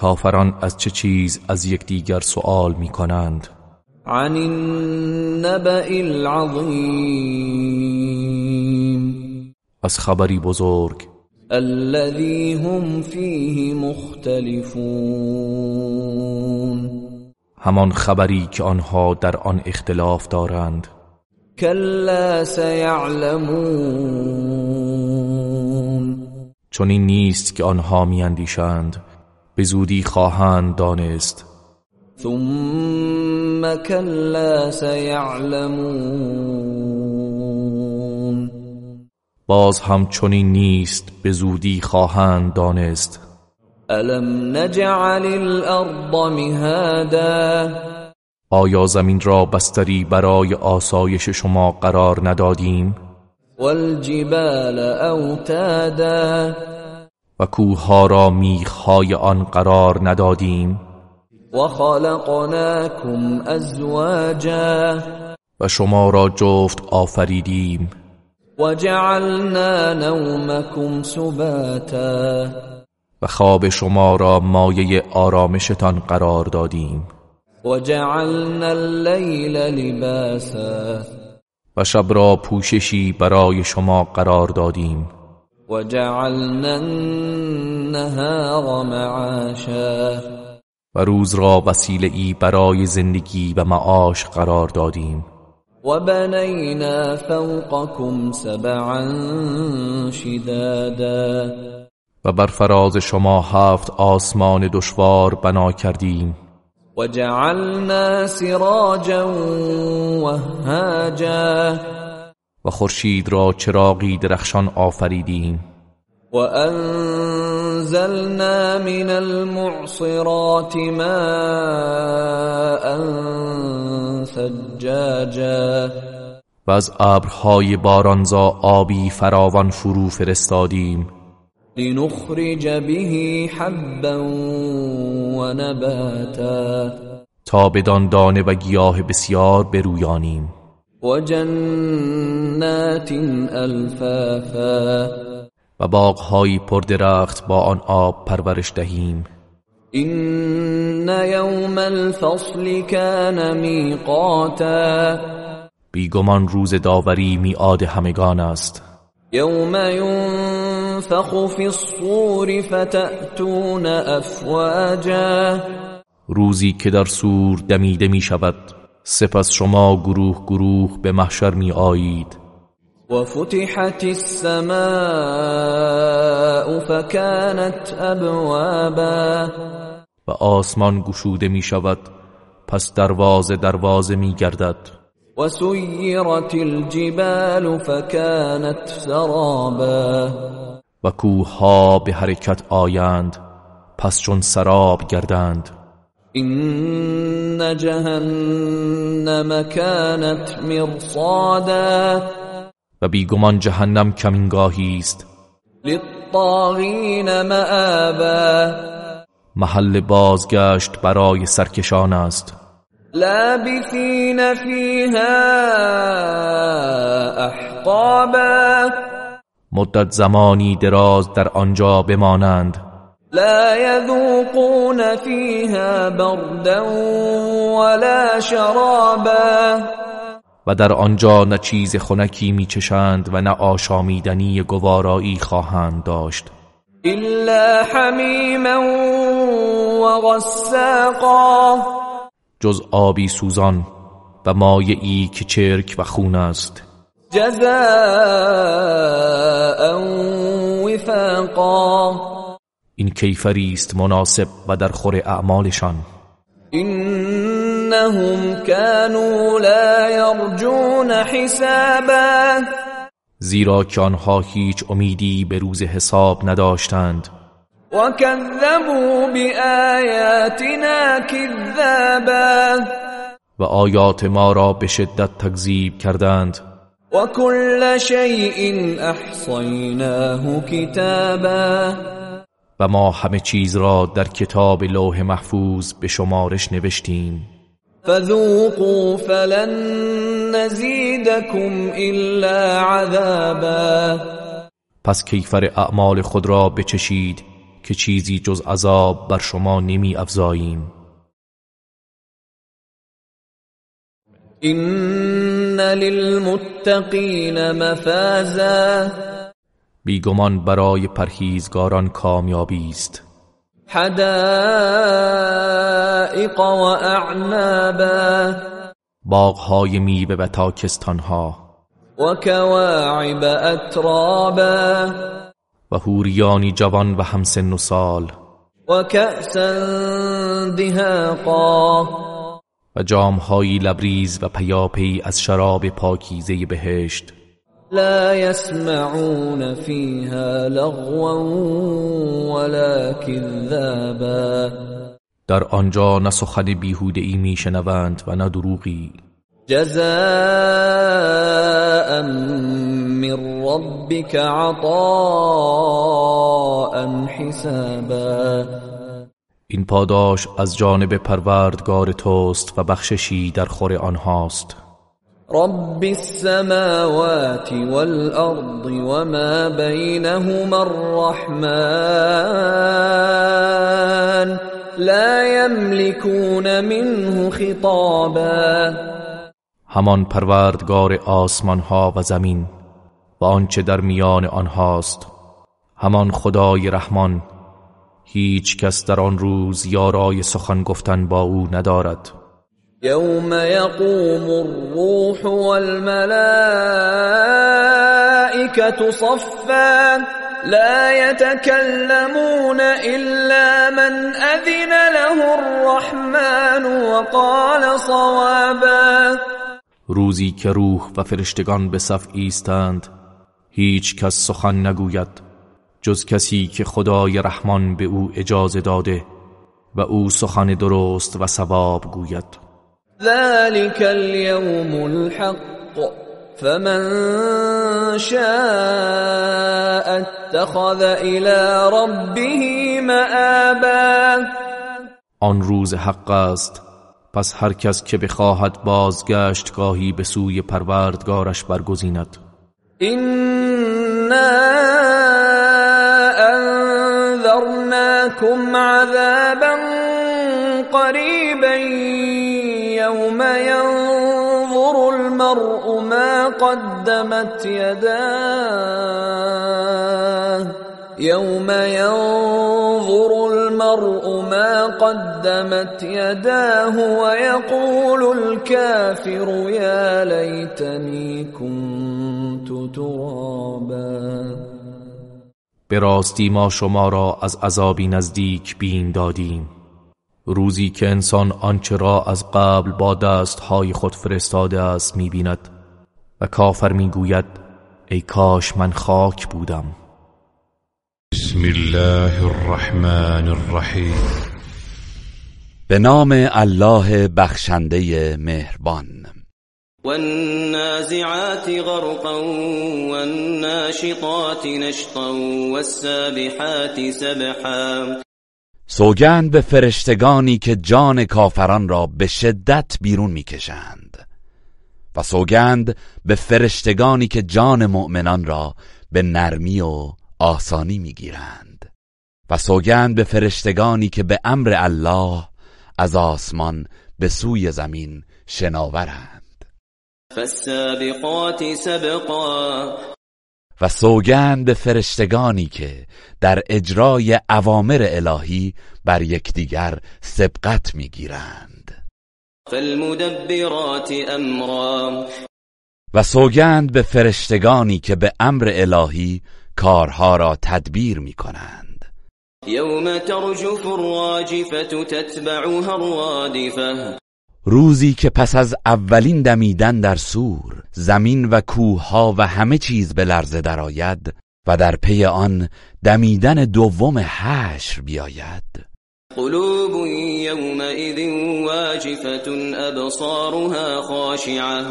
کافران از چه چیز از یکدیگر سؤال می کنند عن النبأ العظیم. از خبری بزرگ. الذي هم فيه مختلفون. همان خبری که آنها در آن اختلاف دارند. كلا سيعلمون چون این نیست که آنها میاندیشند. به زودی خواهند دانست. ثم كلا سيعلمون. باز هم چنین نیست به زودی خواهند دانست. الم نجعل الارض مهادا؟ آیا زمین را بستری برای آسایش شما قرار ندادیم؟ والجبال اوتادا و کوهها را میخهای آن قرار ندادیم. وخلقناكم ازواجا. و شما را جفت آفریدیم. وجعلنا نومكم سباتا. و خواب شما را مایه آرامشتان قرار دادیم. وجعلنا الليل لباسا. و شب را پوششی برای شما قرار دادیم. وجعلنا النهار معاشا. و روز را وسیله ای برای زندگی و معاش قرار دادیم. وبنينا فوقكم سبعا شدادا. و بر فراز شما هفت آسمان دشوار بنا کردیم. وجعلنا سراجا وهاجا. و خورشید را چراغی درخشان آفریدیم. وأنزلنا من المعصرات ماء ثجاجا و از ابرهای بارانزا آبی فراوان فرو فرستادیم. لنخرج به حبا ونباتا. تا بدان دانه و گیاه بسیار برویانیم. وجنات الفافا و باغهایی پردرخت با آن آب پرورش دهیم. إن يوم الفصل كان ميقاتا. بیگمان روز داوری میعاد همگان است. يوم ينفخ في الصور فتأتون أفواجا. روزی که در سور دمیده می شود سپس شما گروه گروه به محشر می آیید وفتحت السماء فكانت أبوابا و آسمان گشوده می شود پس دروازه دروازه می گردد وسيرت الجبال فكانت سرابا. و کوهها به حرکت آیند پس چون سراب گردند. إن جهنم كانت مرصادا. و بیگمان جهنم کمینگاهی است. للطاغين مآبا. محل بازگشت برای سرکشان است. لابثين فيها أحقابا مدت زمانی دراز در آنجا بمانند. لا يذوقون فيها بردا ولا شرابا. و در آنجا نه چیز خنکی میچشند و نه آشامیدنی گوارایی خواهند داشت. إلا حميما وغساقا. جز آبی سوزان و مایعی که چرک و خون است. جزاء وفاقا. این کیفری است مناسب و در خور اعمالشان. إنهم كانوا لا يرجون حسابا. زیرا که آنها هیچ امیدی به روز حساب نداشتند. وكذبوا بآياتنا بآياتنا كذابا و آیات ما را به شدت تکذیب کردند. وكل شيء احصيناه كتابا و ما همه چیز را در کتاب لوح محفوظ به شمارش نوشتیم. فذوقوا فلن نزيدكم الا عذابا. پس کیفر اعمال خود را بچشید که چیزی جز عذاب بر شما نمی افزاییم. ان للمتقین مفازا. بیگمان برای پرهیزگاران کامیابی است. حدائق و اعنابا. باغهای میوه و تاکستانها. و کواعب اترابا. و هوریانی جوان و همسن و سال. و کأسا دهاقا. و جامهایی لبریز و پیاپی از شراب پاکیزه بهشت. لا يسمعون فيها لغوا ولا كذابا. در آنجا نه سخن بیهوده ای میشنوند و نه دروغی. جزاء من ربك عطاء حسابا. این پاداش از جانب پروردگار توست و بخششی در خور آنهاست. رب السماوات والأرض وما بينهما الرحمن لا يملكون منه خطابا. همان پروردگار آسمان ها و زمین و آنچه در میان آنهاست همان خدای رحمان هیچ کس در آن روز یارای سخن گفتن با او ندارد. يوم يقوم الروح والملائكة صفا لا يتكلمون إلا من أذن له الرحمن وقال صوابا روزی که روح و فرشتگان به صف ایستند هیچ کس سخن نگوید جز کسی که خدای رحمان به او اجازه داده و او سخن درست و ثواب گوید. ذلك اليوم الحق فمن شاء اتخذ الى ربه مآبا آن روز حق است. پس هر کس که بخواهد بازگشت گاهی به سوی پروردگارش برگزیند. إنا أنذرناكم عذابا قريبا يوم ينظر المرء ما قدمت يداه. يوم ينظر المرء ما قدمت يداه ويقول الكافر يا ليتني كنت ترابا. به راستی ما شما را از عذابی نزدیک بین دادیم. روزی که انسان آنچه را از قبل با دستهای خود فرستاده است می‌بیند و کافر می‌گوید ای کاش من خاک بودم. بسم الله الرحمن الرحیم. به نام الله بخشنده مهربان. والنازعات غرقا والناشطات نشطا والسابحات سبحا. سوگند به فرشتگانی که جان کافران را به شدت بیرون می‌کشند. و سوگند به فرشتگانی که جان مؤمنان را به نرمی و آسانی می‌گیرند. و سوگند به فرشتگانی که به امر الله از آسمان به سوی زمین شناورند. فالسابقات سبقا. و سوگند به فرشتگانی که در اجرای اوامر الهی بر یکدیگر سبقت می‌گیرند. فالمدبرات امرا. و سوگند به فرشتگانی که به امر الهی کارها را تدبیر می‌کنند. يوم ترجف الراجفة تتبعها الرادفة. روزی که پس از اولین دمیدن در سور زمین و کوهها و همه چیز به لرزه درآید و در پی آن دمیدن دوم حشر بیاید. قلوب يومئذ واجفة أبصارها خاشعة.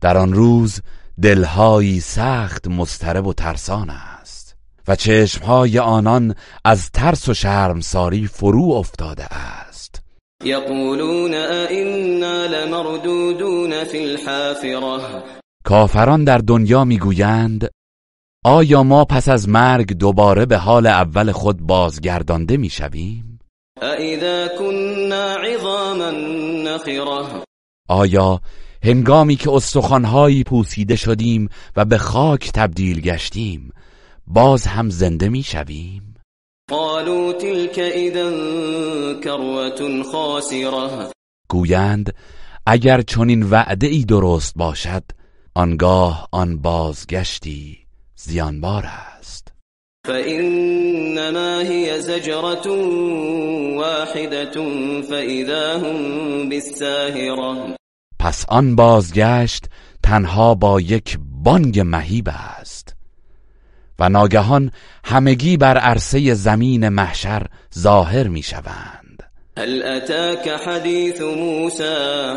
در آن روز دلهایی سخت مضطرب و ترسان است و چشمهای آنان از ترس و شرمساری فرو افتاده است. يقولون أئنا لمردودون في الحافرة. کافران در دنیا می‌گویند آیا ما پس از مرگ دوباره به حال اول خود بازگردانده می‌شویم؟ أئذا كنا عظاما نخرة. آیا هنگامی که استخوانهایی پوسیده شدیم و به خاک تبدیل گشتیم باز هم زنده می‌شویم؟ قالوا تلك إذا كروة خاسرة. گویند اگر چنین وعده ای درست باشد آنگاه آن بازگشتی زیانبار است. فإنما هي زجرة واحدة فإذا هم بالساهرة. پس آن بازگشت تنها با یک بانگ مهیب است. و ناگهان همگی بر عرصه زمین محشر ظاهر می شوند هل أتاك حديث موسى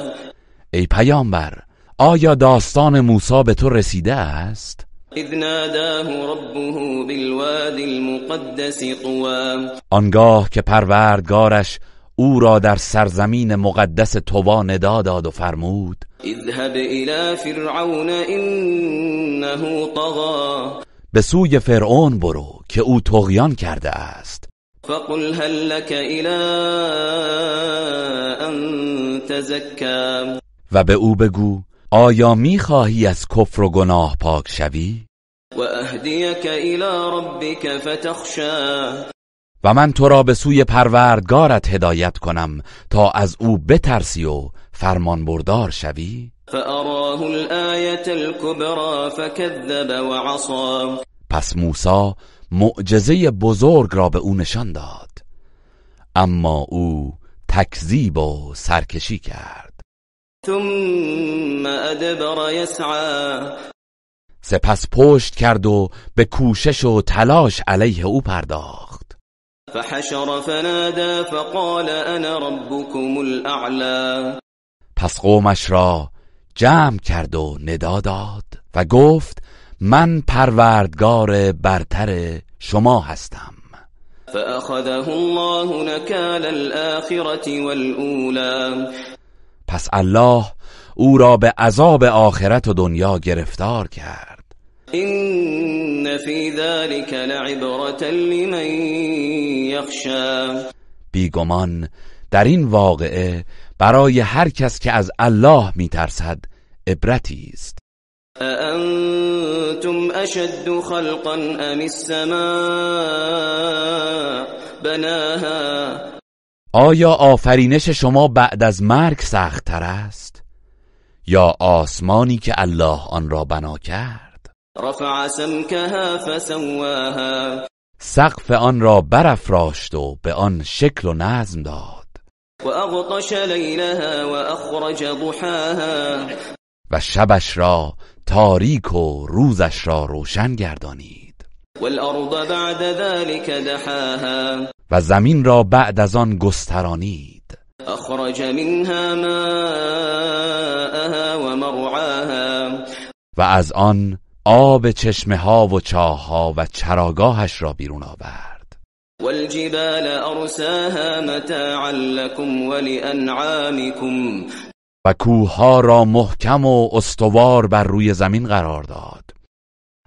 ای پیامبر آیا داستان موسی به تو رسیده است؟ إذ ناداه ربه بالوادي المقدس طوى آنگاه که پروردگارش او را در سرزمین مقدس توبا ندا داد و فرمود اذهب إلى فرعون إنه طغى به سوی فرعون برو که او تغیان کرده است. فقل هل لك أن تزكى و به او بگو آیا می‌خواهی از کفر و گناه پاک شوی؟ وأهديك إلى ربك فتخشى و من تو را به سوی پروردگارت هدایت کنم تا از او بترسی و فرمان بردار شوی؟ فأراه الآية الكبرى فكذب وعصى. پس موسی معجزه بزرگ را به او نشان داد. اما او تکذیب و سرکشی کرد. ثم أدبر يسعى. سپس پشت کرد و به کوشش و تلاش علیه او پرداخت. فحشر فنادى فقال أنا ربكم الأعلى. پس قومش را جمع کرد و ندا داد و گفت من پروردگار برتر شما هستم. فأخذه الله نكال الآخرة والأولى. پس الله او را به عذاب آخرت و دنیا گرفتار کرد. إن في ذلك لعبرة لمن يخشى. بیگمان در این واقعه برای هر کس که از الله میترسد عبرتی است. أأنتم أشد خلقا أم السماء؟ بناها. آیا آفرینش شما بعد از مرگ سختتر است؟ یا آسمانی که الله آن را بنا کرد؟ رفع سمكها فسواها. سقف آن را برافراشت و به آن شکل و نظم داد. وأغطش ليلها وأخرج ضحاها. و شبش را تاریک و روزش را روشن گردانید. والأرض بعد ذلك دحاها. و زمین را بعد از آن گسترانید. أخرج منها ماءها ومرعاها. و از آن آب چشمه ها و چاه ها و چراگاهش را بیرون آورد. والجبال أرساها متاعا لكم ولأنعامكم. و کوه را محکم و استوار بر روی زمین قرار داد.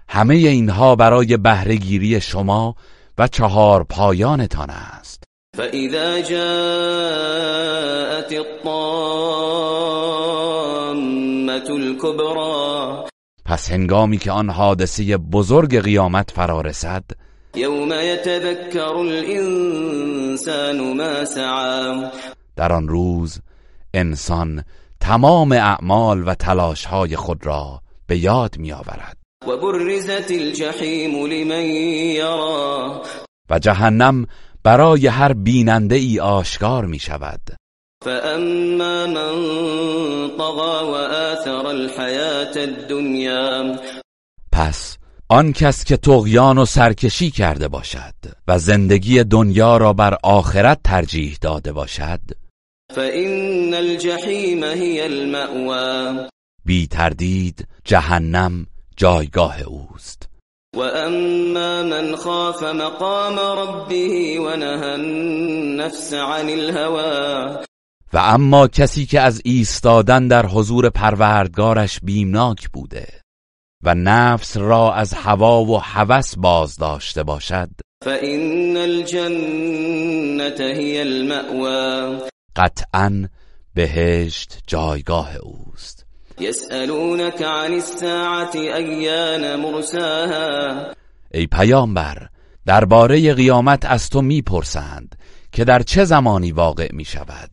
همه اینها برای بهرهگیری شما و چهار پایانتان است. فإذا جاءت الطامة الكبرى. پس هنگامی که آن حادثه بزرگ قیامت فرا رسد يوم يتذكر الإنسان ما سعى. در آن روز انسان تمام اعمال و تلاشهای خود را به یاد می آورد وبرزت الجحيم لمن يرى و جهنم برای هر بیننده ای آشکار می شود فأما من طغى وآثر الحياة الدنيا پس آن کس که تغیان و سرکشی کرده باشد و زندگی دنیا را بر آخرت ترجیح داده باشد فإن الجحیم هی المأوى. بی تردید جهنم جایگاه اوست. و اما من خاف مقام ربه و نهى النفس عن الهوى. و اما کسی که از ایستادن در حضور پروردگارش بیمناک بوده و نفس را از هوا و هوس باز داشته باشد. فإن الجنة هي المأوى. قطعا بهشت جایگاه اوست. يسألونك عن الساعة أيان مرساها؟ ای پیامبر درباره قیامت از تو می‌پرسند که در چه زمانی واقع می شود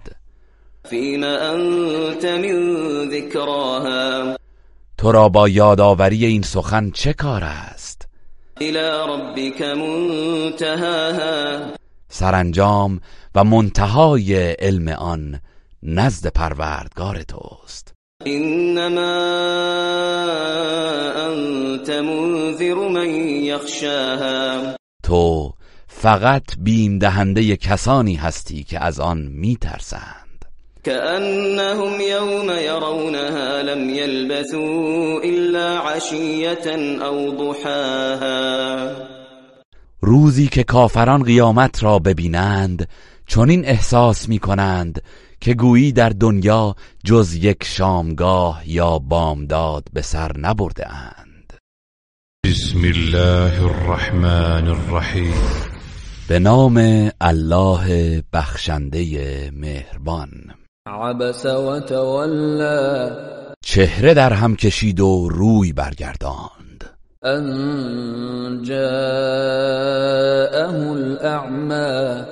فيما أنت من ذكراها؟ تو را با یادآوری این سخن چه کار است؟ إلى ربك منتهاها. سرانجام و منتهای علم آن نزد پروردگار توست. إنما أنت منذر من يخشاها تو فقط بیم دهنده کسانی هستی که از آن میترسند. كأنهم يوم يرونها لم يلبثوا إلا عشية أو ضحاها. روزی که کافران قیامت را ببینند چنین احساس می کنند که گویی در دنیا جز یک شامگاه یا بامداد به سر نبرده اند بسم الله الرحمن الرحیم. به نام الله بخشنده مهربان. عبس وتولى چهره در هم کشید و روی برگرداند. أن جاءه الأعمى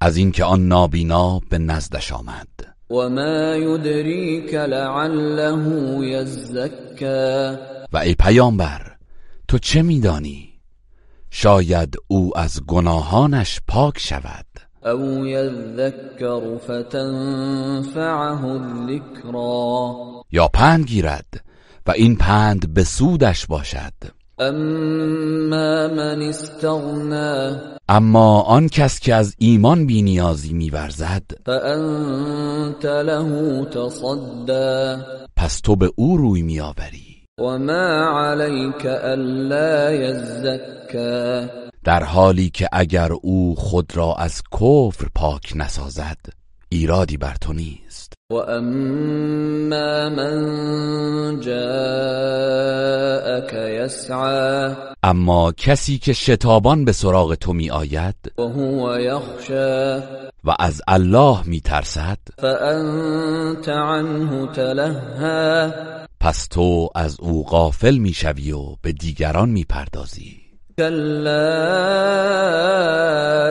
از اینکه آن نابینا به نزدش آمد. وما يدريك لعله يزكى و ای پیامبر تو چه میدانی؟ شاید او از گناهانش پاک شود. أو يذكر فتنفعه الذكرى. یا پند گیرد و این پند به سودش باشد. أما من استغنى اما آن کس که از ایمان بینیازی میورزد فأنت له تصدى. پس تو به او روی میآوری وما عليك ألا يزكى. در حالی که اگر او خود را از کفر پاک نسازد ایرادی بر تو نیست. وأما من جاءك يسعى اما کسی که شتابان به سراغ تو می آید وهو يخشى و از الله می ترسد فأنت عنه تلهى پس تو از او غافل می شوی و به دیگران می پردازی كلا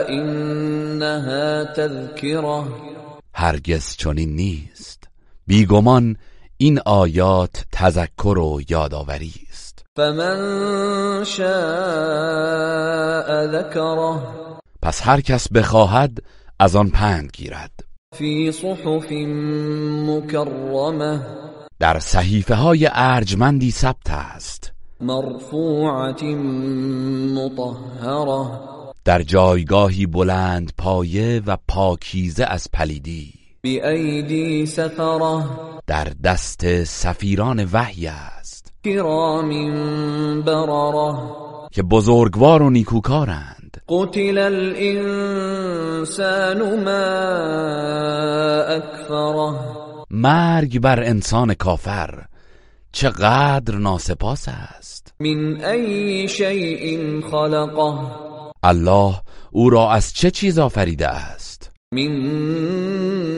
إنها تذكرة. هرگز چنین نیست. بیگمان این آیات تذکر و یادآوری است. فمن شاء ذكره پس هر کس بخواهد از آن پند گیرد. في صحف مكرمة در صحیفه های ارجمندی ثبت است. مرفوعة مطهرة. در جایگاهی بلند پایه و پاکیزه از پلیدی. بأيدي سفرة. در دست سفیران وحی است. كرام بررة. که بزرگوار و نیکوکارند. قتل الإنسان ما أكفره. مرگ بر انسان کافر. چقدر ناسپاس است. من أي شيء خلقه. الله او را از چه چیز آفریده است؟ من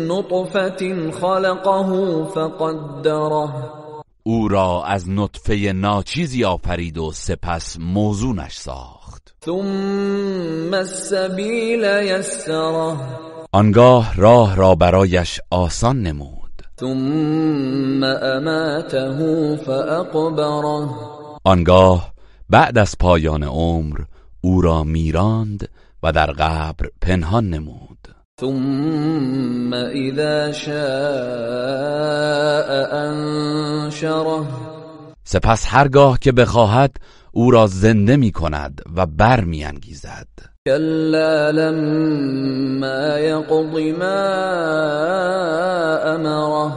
نطفة خلقه فقدره. او را از نطفه ناچیزی آفرید و سپس موزونش ساخت. ثم السبيل يسره آنگاه راه را برایش آسان نمود. ثم أماته فأقبره. آنگاه بعد از پایان عمر او را میراند و در قبر پنهان نمود. ثم إذا شاء أنشره. سپس هرگاه که بخواهد او را زنده می کند و بر می انگیزد كلا لما يقض ما امره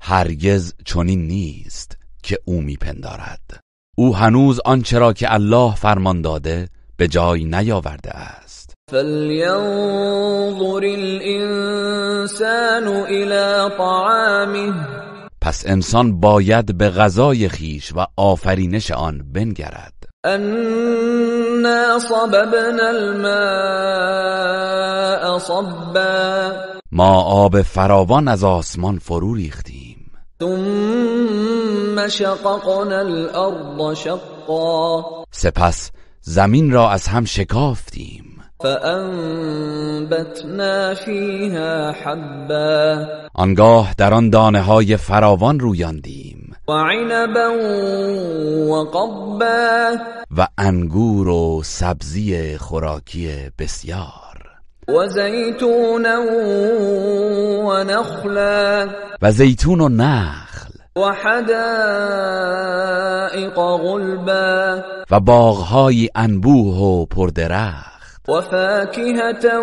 هرگز چنین نیست که او میپندارد. او هنوز آنچه را که الله فرمان داده به جای نیاورده است. فلینظر الانسان الى طعامه. پس انسان باید به غذای خیش و آفرینش آن بنگرد. انا صببنا الماء صبا. ما آب فراوان از آسمان فرو ریختیم. ثم شققنا الارض شقا. سپس زمین را از هم شکافتیم. فانبتنا فيها حبا. آنگاه در آن دانه های فراوان رویاندیم. و انگور و سبزی خوراکی بسیار. وزيتونا ونخلا و زیتون و نخل. وحدائق غلبا. و باغهای انبوه و پردرخت. وفاكهة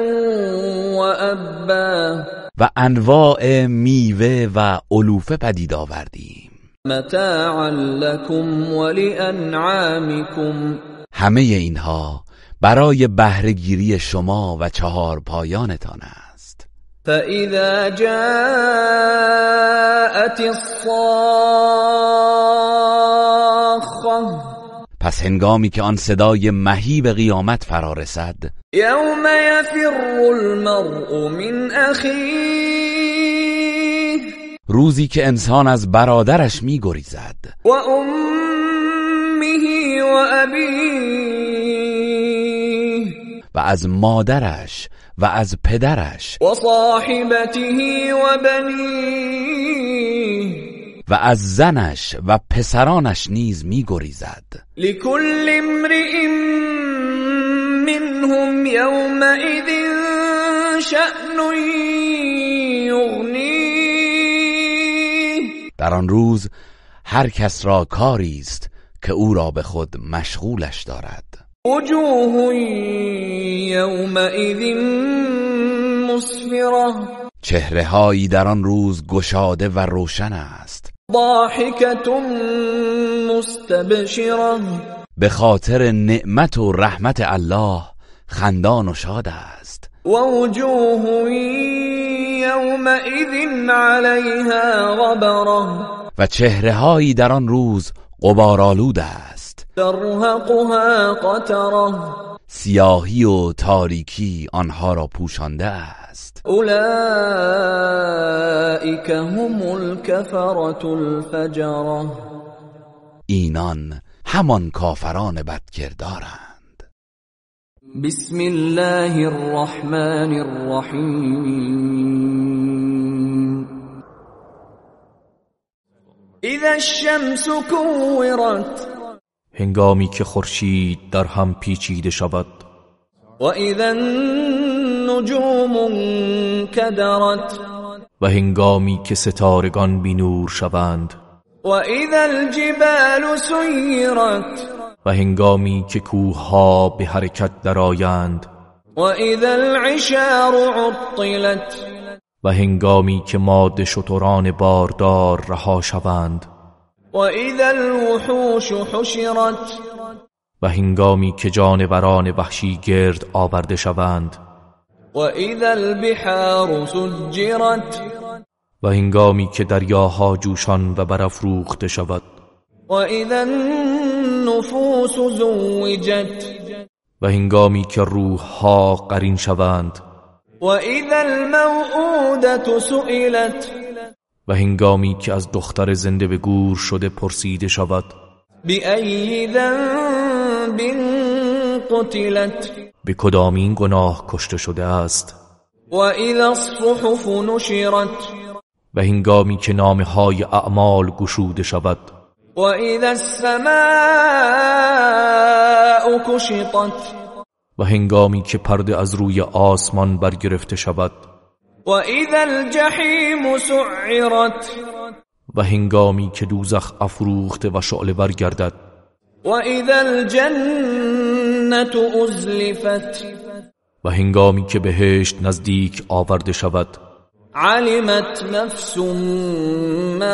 وأبا و انواع میوه و علوفه پدید آوردیم. متاعا لكم ولأنعامكم. همه اینها برای بهرهگیری شما و چهار پایانتان است. فإذا جاءت الصاخة. پس هنگامی که آن صدای مهیب قیامت فرا رسد يوم يفر المرء من أخيه. روزی که انسان از برادرش میگریزد. وأمه وأبيه و از مادرش و از پدرش. وصاحبته وبنيه و از زنش و پسرانش نیز میگریزد. لكل امرئ منهم يومئذ شأن. در آن روز هر کس را کاری است که او را به خود مشغولش دارد. وجوه يومئذ مسفرة. چهره هایی در آن روز گشاده و روشن است. ضاحكة مستبشرة. به خاطر نعمت و رحمت الله خندان و شاد است. ووجوه يومئذ عليها غبرة. و چهره هایی در آن روز غبارآلود است. ترهقها قترة سیاهی و تاریکی آنها را پوشانده است. أولئك هم الكفرة الفجرة. اینان همان کافران بدکردارند. بسم الله الرحمن الرحيم إذا الشمس كورت هنگامی که خورشید در هم پیچیده شود. وإذا النجوم انكدرت. و هنگامی که ستارگان بینور شوند. وإذا الجبال سيرت. و هنگامی که کوهها به حرکت درآیند. وإذا العشار عطلت. و هنگامی که ماده شتران باردار رها شوند. وإذا الوحوش حشرت. و هنگامی که جانوران وحشی گرد آورده شوند. وإذا البحار سجرت. و هنگامی که دریاها جوشان و برافروخته شود. وإذا النفوس زوجت. و هنگامی که روحها قرین شوند. وإذا الموءودة سئلت. و هنگامی که از دختر زنده به گور شده پرسیده شود. بأي ذنب قتلت. به کدامین گناه کشته شده است؟ وإذا الصحف نشرت. و هنگامی که نامه های اعمال گشوده شود. و هنگامی که پرده از روی آسمان برگرفته شود. وإذا الجحيم سعرت و هنگامی که دوزخ افروخته و شعله برگردد. وإذا الجنة أزلفت و هنگامی که بهشت نزدیک آورده شود. علمت نفس ما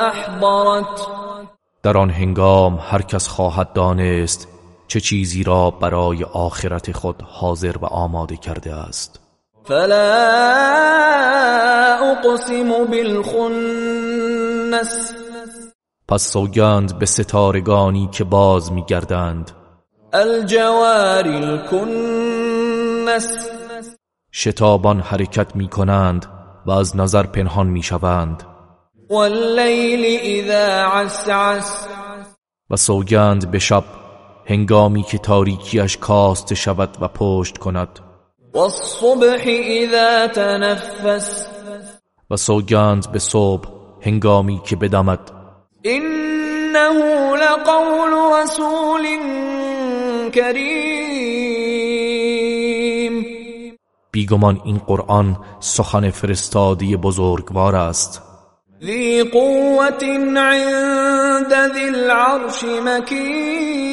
احضرت در آن هنگام هر کس خواهد دانست چه چیزی را برای آخرت خود حاضر و آماده کرده است. فلا اقسم بالخنس پس سوگند به ستارگانی که باز میگردند. الجوار الکنس شتابان حرکت می کنند و از نظر پنهان می شوند واللیل اذا عسعس. و سوگند به شب هنگامی که تاریکیش کاست شود و پشت کند. والصبح اذا تنفس. و سوگند به صبح هنگامی که بدمد. انه لقول رسول کریم. بیگمان این قرآن سخن فرستادی بزرگوار است. ذی قوت عند ذی العرش مکین.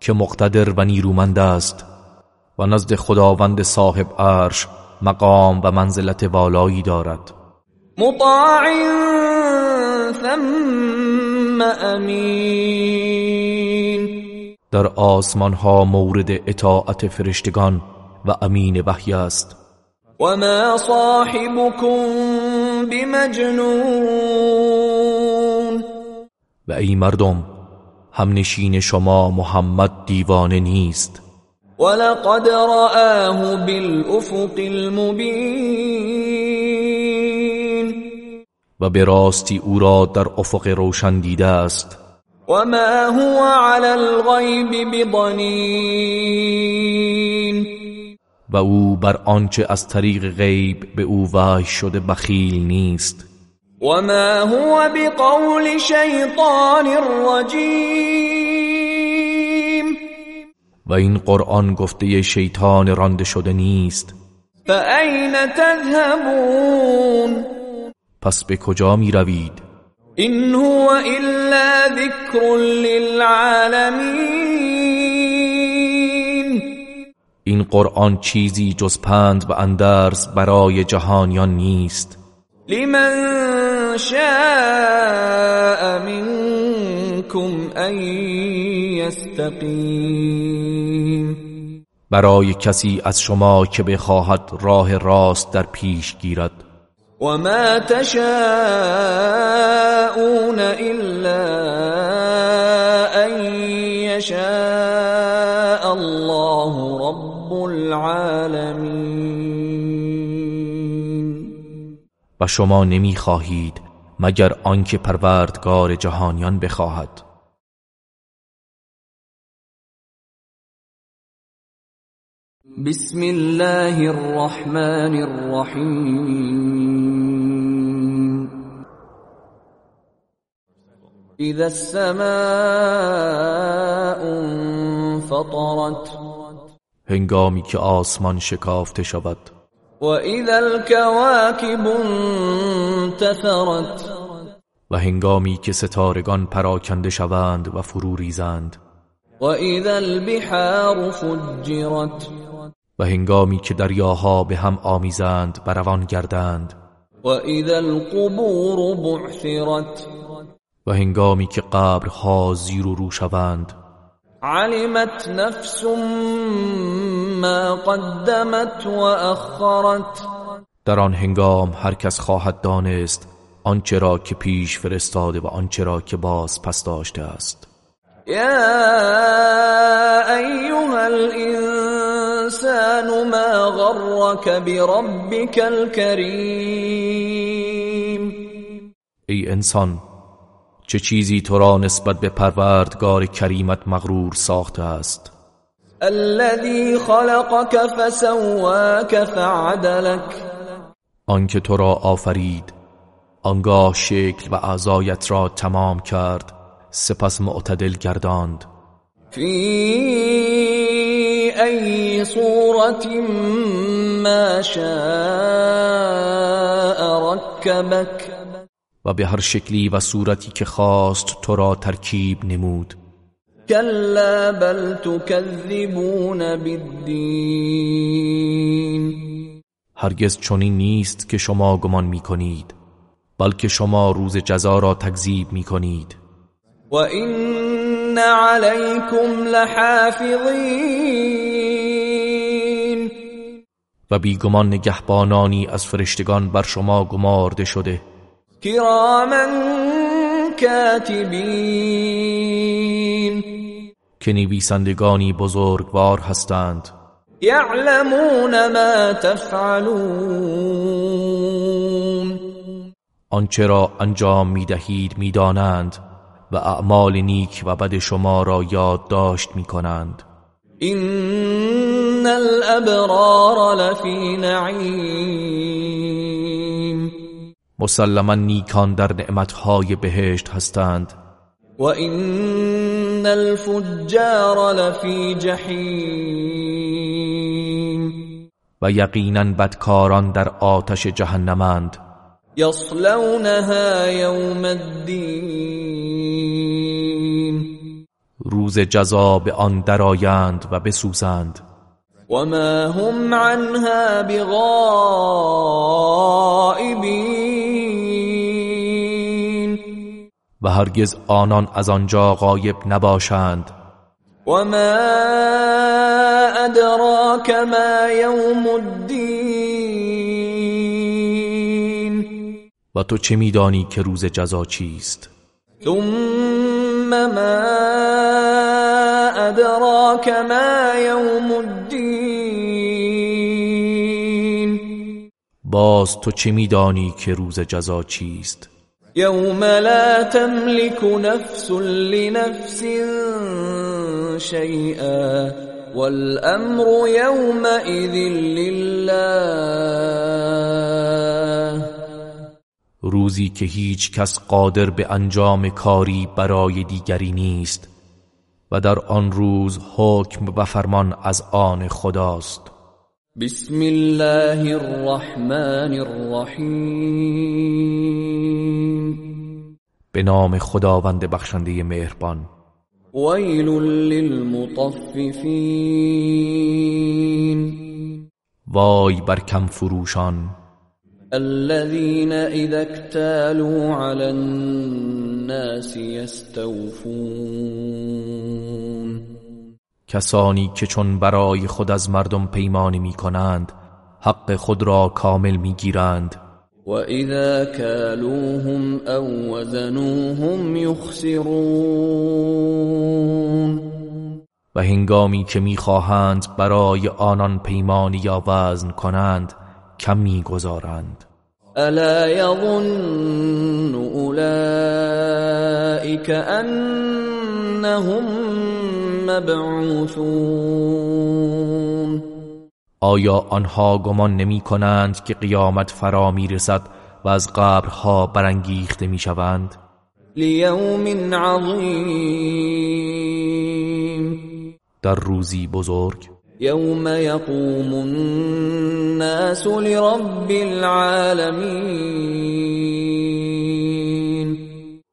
که مقتدر و نیرومند است و نزد خداوند صاحب عرش مقام و منزلت والایی دارد. مطاع ثم امین. در آسمان ها مورد اطاعت فرشتگان و امین وحی است. وما صاحبكم بمجنون و ای مردم همنشین شما محمد دیوانه نیست. ولقد رآه بالافق المبین و به راستی او را در افق روشن دیده است. وما هو على الغیب بضنین و او بر آنچه از طریق غیب به او وحی شده بخیل نیست. وما هو بقول شیطان رجیم و این قرآن گفته شیطان رانده شده نیست. فأین تذهبون؟ پس به کجا می روید این هو الا ذکر للعالمین این قرآن چیزی جز پند و اندرز برای جهانیان نیست. لمن شاء منكم ان يستقيم برای کسی از شما که بخواهد راه راست در پیش گیرد. وما تشاءون الا ان يشاء الله رب العالمين. و شما نمی خواهید مگر آنکه پروردگار جهانیان بخواهد. بسم الله الرحمن الرحيم إذا السماء انفطرت هنگامی که آسمان شکافته شود. وإذا الكواكب انتثرت و هنگامی که ستارگان پراکنده شوند و فرو ریزند. وإذا البحار فجرت و هنگامی که دریاها به هم آمیزند و روان گردند. وإذا القبور بعثرت. و هنگامی که قبرها زیر و رو شوند. علمت نفس ما قدمت وأخرت در آن هنگام هر کس خواهد دانست آنچه را که پیش فرستاده و آنچه را که باز پس داشته است. يا أيها الإنسان ما غرك بربك الكريم. ای انسان چه چیزی تو را نسبت به پروردگار کریمت مغرور ساخته است؟ الذي خلقك فسواك فعدلك. آنکه تو را آفرید آنگاه شکل و اعضایت را تمام کرد سپس معتدل گرداند. في أي صورة ما شاء ركبك. و به هر شکلی و صورتی که خواست تو را ترکیب نمود. كلا بل تكذبون بالدين هرگز چنین نیست که شما گمان می کنید بلکه شما روز جزا را تکذیب می کنید و این علیکم لحافظین و بیگمان نگهبانانی از فرشتگان بر شما گمارده شده. کراما کاتبین. که نویسندگانی بزرگوار هستند. یعلمون ما تفعلون. آنچه را انجام می دهید می دانند و اعمال نیک و بد شما را یادداشت می کنند این الابرار لفی نعیم مسلما نیکان در نعمتهای بهشت هستند. و این الفجار لفی جحیم و یقینا بدکاران در آتش جهنمند یصلونها یوم الدین روز جزا به آن درآیند و بسوزند. و ما هم عنها بغائبین. و هرگز آنان از آنجا غایب نباشند. و ما ادراک ما یوم الدین. و تو چه میدانی که روز جزا چیست؟ ثم ما ادراک ما یوم الدین باز تو چه میدانی که روز جزا چیست؟ یوم لا تملك نفس لنفس شیئا والامر يومئذ لله. روزی که هیچ کس قادر به انجام کاری برای دیگری نیست و در آن روز حکم و فرمان از آن خداست. بسم الله الرحمن الرحیم. به نام خداوند بخشنده مهربان. ویل للمطففین. وای بر کم فروشان. الذين اذا اكتالوا على الناس يستوفون. کسانی که چون برای خود از مردم پیمانی می کنند حق خود را کامل می گیرند و اذا کالوهم او وزنوهم یخسرون و هنگامی که می‌خواهند برای آنان پیمانی یا وزن کنند کم می‌گذارند الا یظن اولئک انهم مبعوثون. آیا آنها گمان نمی کنند که قیامت فرا می رسد و از قبرها برانگیخته می شوند؟ لیوم عظیم. در روزی بزرگ یوم یقوم الناس لرب العالمین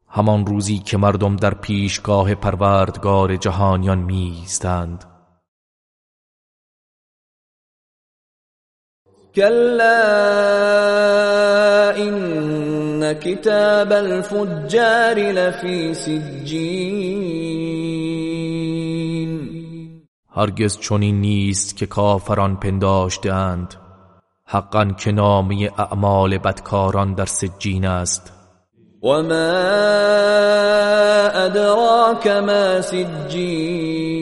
همان روزی که مردم در پیشگاه پروردگار جهانیان می ایستند كلا إن كتاب الفجار لفي سجين هرگز چنین نیست که کافران پنداشتند حقا که نامه اعمال بدکاران در سجین است. وما ادراك ما سجين.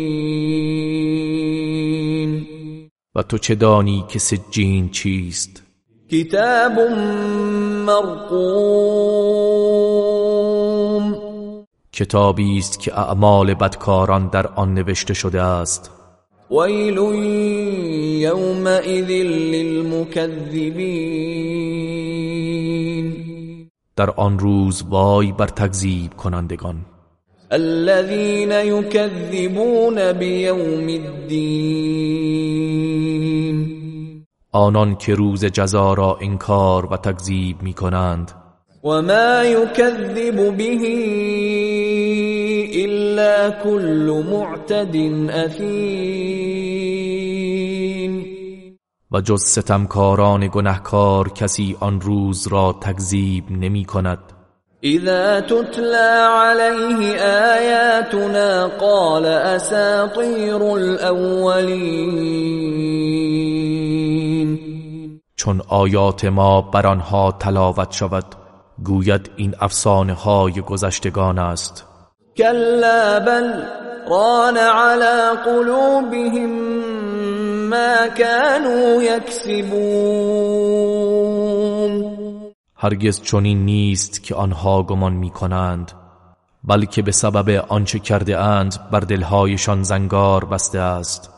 و تو چه دانی که سجین چیست؟ كتاب مرقوم. کتابی است که اعمال بدکاران در آن نوشته شده است. ويل يومئذ للمكذبين در آن روز وای بر تکذیب کنندگان. الذين يكذبون بيوم الدين آنان که روز جزا را انکار و تکذیب می کنند وما يكذب به إلا كل معتد أثيم. و جز ستمکاران گنهکار کسی آن روز را تکذیب نمی کند. اذا تتلى عليه آیاتنا قال اساطیر الاولین چون آیات ما بر آنها تلاوت شود گوید این افسانه های گذشتگان است. كلا بل ران على قلوبهم ما كانوا يكسبون هرگز چنین نیست که آنها گمان می کنند بلکه به سبب آنچه کرده اند بر دلهایشان زنگار بسته است.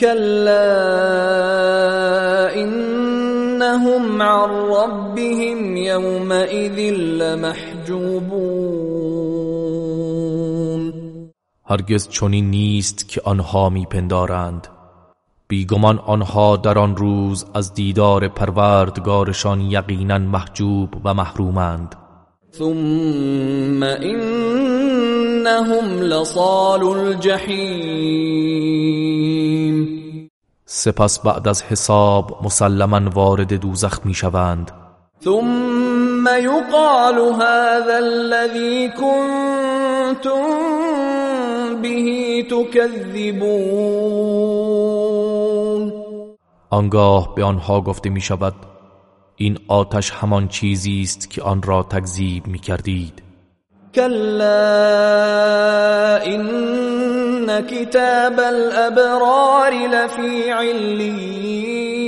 كلا انهم عن ربهم يومئذ لمحجوبون هرگز چنین نیست که آنها میپندارند. بیگمان آنها در آن روز از دیدار پروردگارشان یقینا محجوب و محرومند. ثم انهم لصال الجحیم. سپس بعد از حساب مسلما وارد دوزخ می‌شوند. ثم يقال هذا الذي كنتم به تكذبون آنگاه به آنها گفته می شود این آتش همان چیزی است که آن را تکذیب می کردید كلا ان كتاب الابرار لفي عليين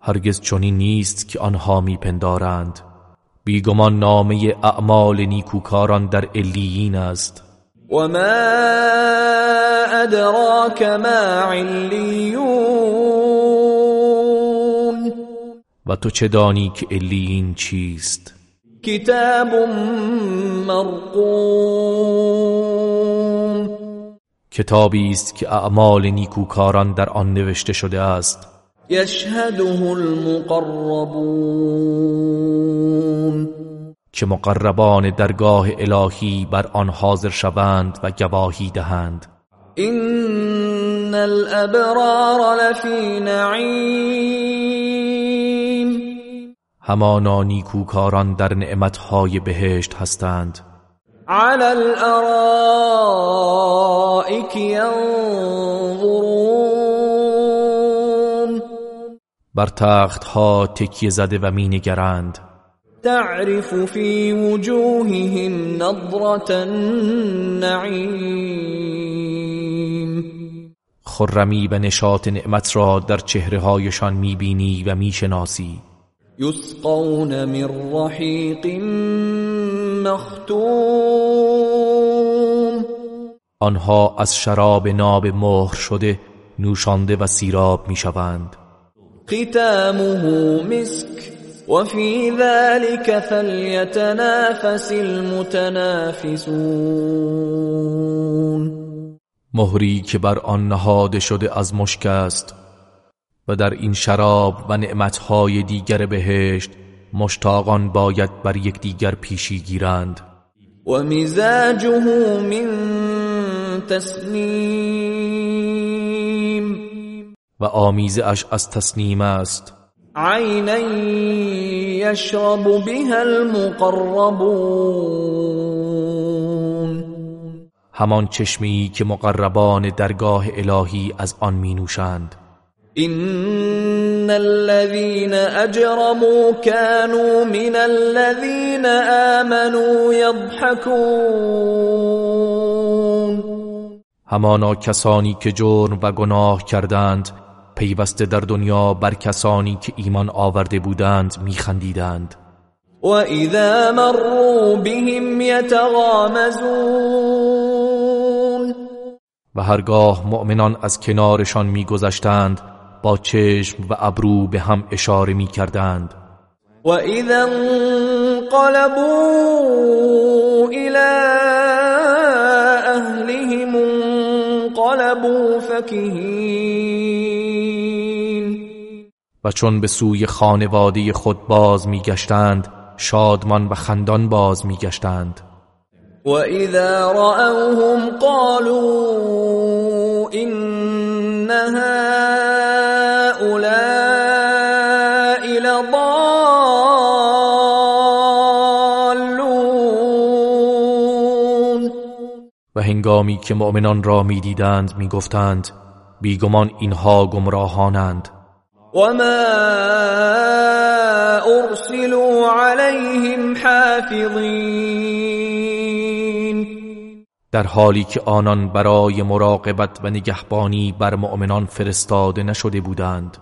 هرگز چنین نیست که آنها میپندارند. بیگمان نامه اعمال نیکوکاران در علیین است. وما ادراك ما عليون و تو چه دانی که علیین چیست؟ كتاب مرقوم کتابی است که اعمال نیکوکاران در آن نوشته شده است. يشهده المقربون. که مقربان درگاه الهی بر آن حاضر شوند و گواهی دهند. ان الابرار لفی نعیم همانا نیکوکاران در نعمتهای بهشت هستند. على الارائك ينظرون. بر تختها تکیه زده و مینگرند. تعرف في وجوههم نضرة النعيم خرمی و نشاط نعمت را در چهره هایشان می‌بینی و می‌شناسی. يسقون من رحيق مختوم. آنها از شراب ناب مهر شده نوشانده و سیراب می‌شوند. ختامه مسك. وفي ذلك فليتنافس المتنافسون. مهری که بر آن نهاده شده از مشک است و در این شراب و نعمتهای دیگر بهشت مشتاقان باید بر یکدیگر پیشی گیرند. ومزاجه من تسنیم. و آمیزه اش از تسنیم است. عینا یشرب بها المقربون. همان چشمی که مقربان درگاه الهی از آن می نوشند. ان الذين اجرموا كانوا من الذين آمنوا يضحكون همانا کسانی که جرم و گناه کردند پیوسته در دنیا بر کسانی که ایمان آورده بودند میخندیدند. واذا مروا بهم يتغامزون و هرگاه مؤمنان از کنارشان میگذشتند با چشم و ابرو به هم اشاره می‌کردند. واذا انقلبوا الى اهلهم انقلبوا فكهين و چون به سوی خانواده خود باز میگشتند شادمان و خندان باز میگشتند. وإذا رأوهم قالوا إن هؤلاء لضالون. و هنگامی که مؤمنان را می‌دیدند می‌گفتند بیگمان اینها گمراهانند. وما أرسلوا عليهم حافظين در حالی که آنان برای مراقبت و نگهبانی بر مؤمنان فرستاده نشده بودند.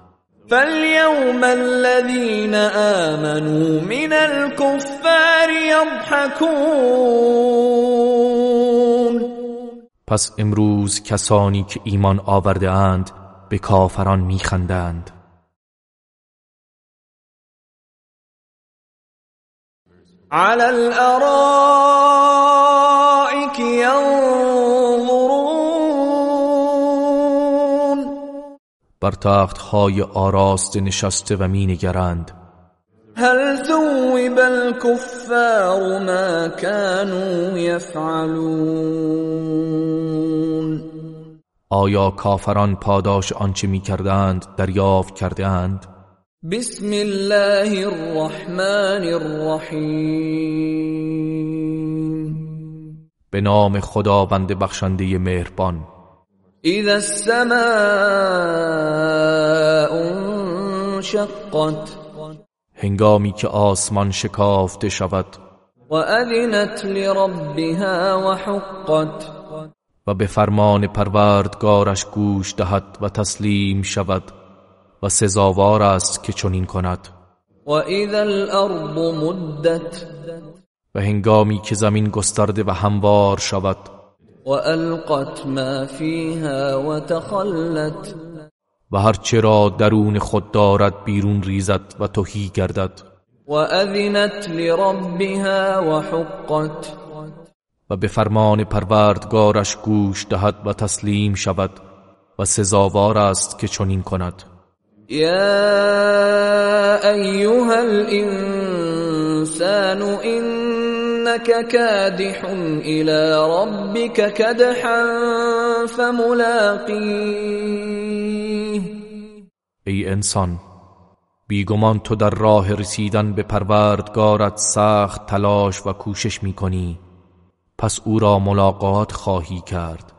فاليوم الذين آمنوا من الكفار يضحكون پس امروز کسانی که ایمان آورده اند به کافران میخندند. على الأرائك ينظرون بر تخت های آراسته نشسته و مینگرند. هل ثوب الكفار ما كانوا يفعلون؟ آیا کافران پاداش آنچه می‌کردند دریافت کرده اند بسم الله الرحمن الرحیم به نام خداوند بخشنده مهربان. اذا السماء انشقت هنگامی که آسمان شکافته شود. وأذنت لربها وحقت و به فرمان پروردگارش گوش دهد و تسلیم شود. و سزاوار است که چنین کند. وإذا الأرض مدت و هنگامی که زمین گسترده و هموار شود. وألقت ما فيها وتخلت و هرچه را درون خود دارد بیرون ریزد و تهی گردد. وأذنت لربها وحقت و به فرمان پروردگارش گوش دهد و تسلیم شود و سزاوار است که چنین کند. يا أيها الإنسان إنك كادح إلى ربك كدحا فملاقيه. ای انسان بیگمان تو در راه رسیدن به پروردگارت سخت تلاش و کوشش می کنی پس او را ملاقات خواهی کرد.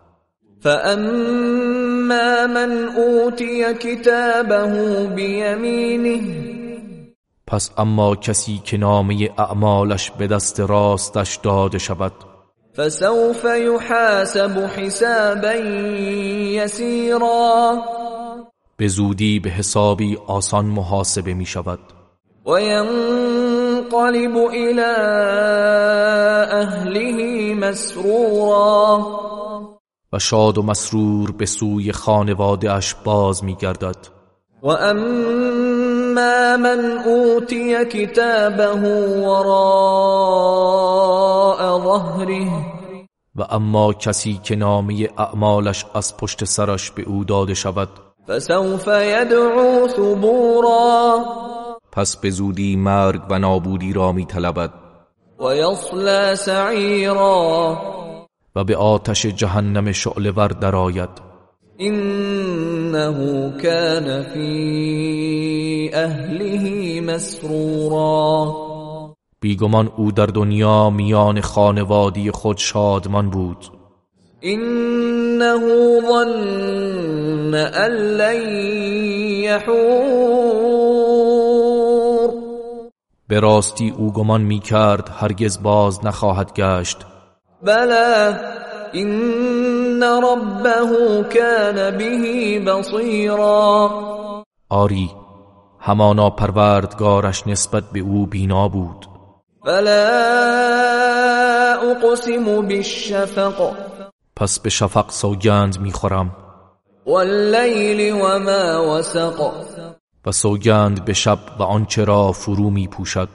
فأما من أوتي كتابه بيمينه. پس اما کسی که نامه اعمالش به دست راستش داده شود. فسوف يحاسب حسابا يسيرا. به زودی به حسابی آسان محاسبه می شود. وينقلب إلى أهله مسرورا. و شاد و مسرور به سوی خانواده اش باز می گردد وأما من أوتي كتابه وراء ظهره. و اما کسی که نامه اعمالش از پشت سرش به او داده شود. فسوف يدعو ثبورا. پس به زودی مرگ و نابودی را می طلبد ويصلى سعيرا و به آتش جهنم شعلور درآید. إنه كان في أهله مسرورا. بیگمان او در دنیا میان خانوادی خود شادمان بود. إنه ظن أن لن به راستی او گمان می کرد هرگز باز نخواهد گشت. بلى إن ربه كان به بصيرا. آری همانا پروردگارش نسبت به او بینا بود. فلا أقسم بالشفق. پس به شفق سوگند می‌خورم. والليل وما وسق. و سوگند به شب و آنچه را فرو می پوشد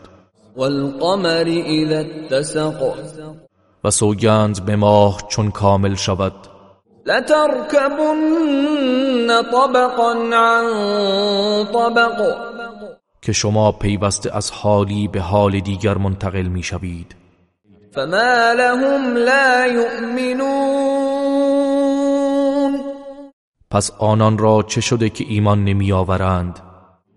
والقمر إذا اتسق. و سوگند به ماه چون کامل شود. لتركبن طبقا عن طبق. که شما پیوسته از حالی به حال دیگر منتقل می شوید. فما لهم لا يؤمنون پس آنان را چه شده که ایمان نمی آورند؟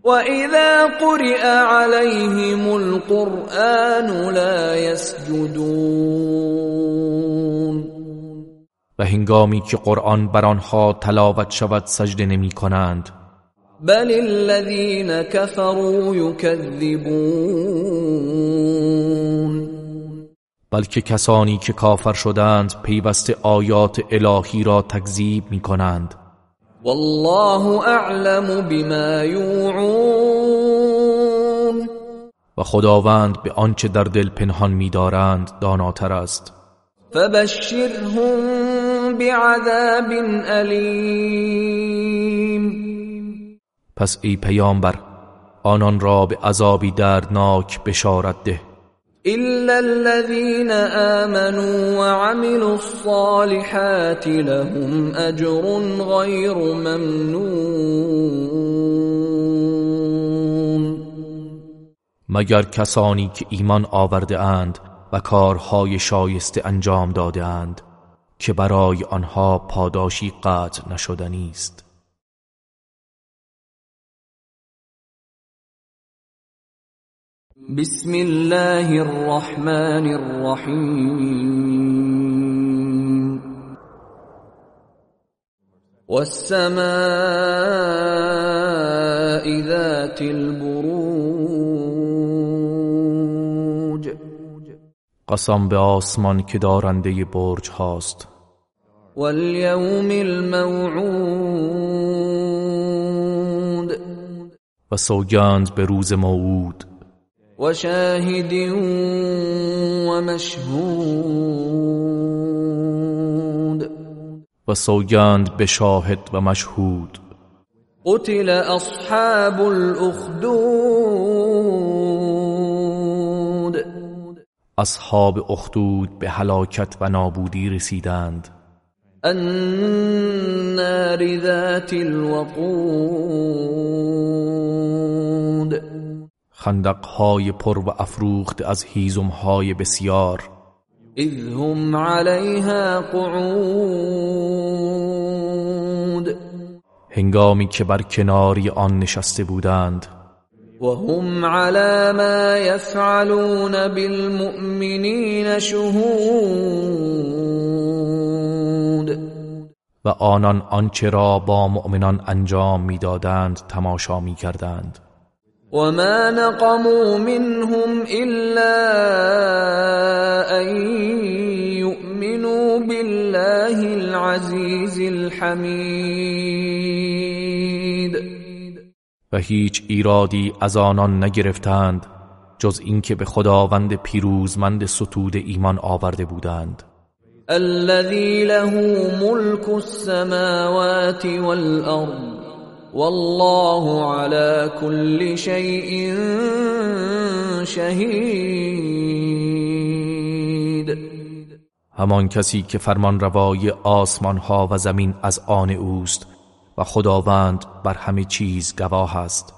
وإذا قرئ عليهم القرآن لا يسجدون و هنگامی که قرآن بر آنها تلاوت شود سجده نمی کنند. بل الذين كفروا يكذبون بلکه کسانی که کافر شدند پیوسته آیات الهی را تکذیب می کنند. والله اعلم بما یوعون و خداوند به آنچه در دل پنهان می‌دارند داناتر است. فبشرهم بعذاب الیم پس ای پیامبر آنان را به عذابی دردناک بشارت ده. إلا الذين آمنوا وعملوا الصالحات لهم أجر غير ممنون. مگر کسانی که ایمان آورده اند و کارهای شایسته انجام داده اند که برای آنها پاداشی قطع نشدنی است بسم الله الرحمن الرحيم والسماء ذات البروج قسم به آسمان که دارنده برج هاست. واليوم الموعود. و سوگند به روز موعود. وشاهد ومشهود. و سوگند به شاهد و مشهود. قتل اصحاب الاخدود. اصحاب اخدود به هلاکت و نابودی رسیدند. النار ذات الوقود. خندقهای پر و افروخت از هیزمهای بسیار. اذ هم عليها قعود. هنگامی که بر کناری آن نشسته بودند. وهم على ما يفعلون بالمؤمنين شهود. و آنان آنچه را با مؤمنان انجام می‌دادند تماشا می‌کردند. وما نقموا منهم إلا أن يؤمنوا بالله العزيز الحميد و هیچ ایرادی از آنان نگرفتند جز اینکه به خداوند پیروزمند ستود ایمان آورده بودند. الذي له ملك السماوات والأرض والله على كل شيء شهید همان کسی که فرمان روای آسمان ها و زمین از آن اوست و خداوند بر همه چیز گواه است.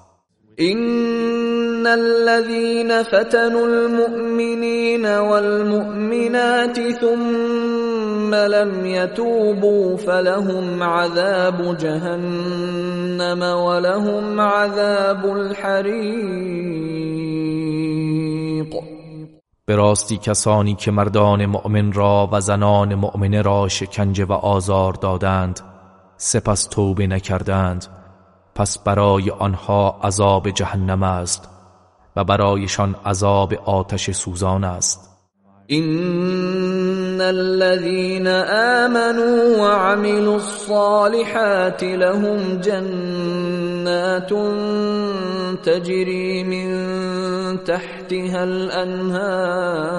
الذين فتنوا المؤمنين والمؤمنات ثم لم يتوبوا فلهم عذاب جهنم ولهم عذاب الحريق به راستی کسانی که مردان مؤمن را و زنان مؤمنه را شکنجه و آزار دادند سپس توبه نکردند پس برای آنها عذاب جهنم است. و برایشان عذاب آتش سوزان است. إن الذين آمنوا وعملوا الصالحات لهم جنات تجري من تحتها الأنهار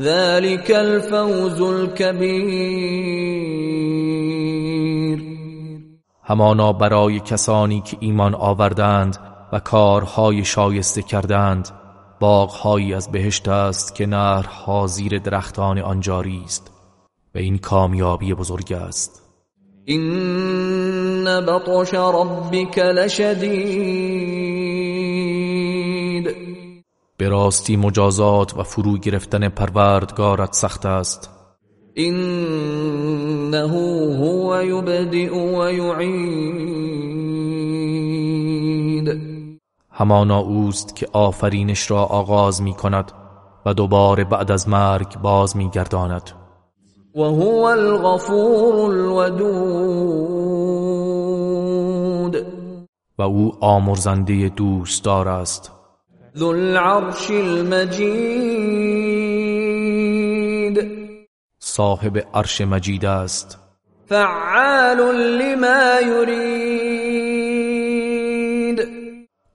ذلك الفوز الكبير همانا برای کسانی که ایمان آوردند و کارهای شایسته کردند باغهایی از بهشت است که نهرها زیر درختان آن جاری است. و این کامیابی بزرگ است. این بطش ربک لشدید به راستی مجازات و فرو گرفتن پروردگارت سخت است. اینه هو یبدئ و یعید همانا اوست که آفرینش را آغاز می کند و دوباره بعد از مرگ باز می گرداند و هو الغفور الودود. و او آمرزنده دوستدار است. ذو العرش المجید. صاحب عرش مجید است. فعال لما یرید.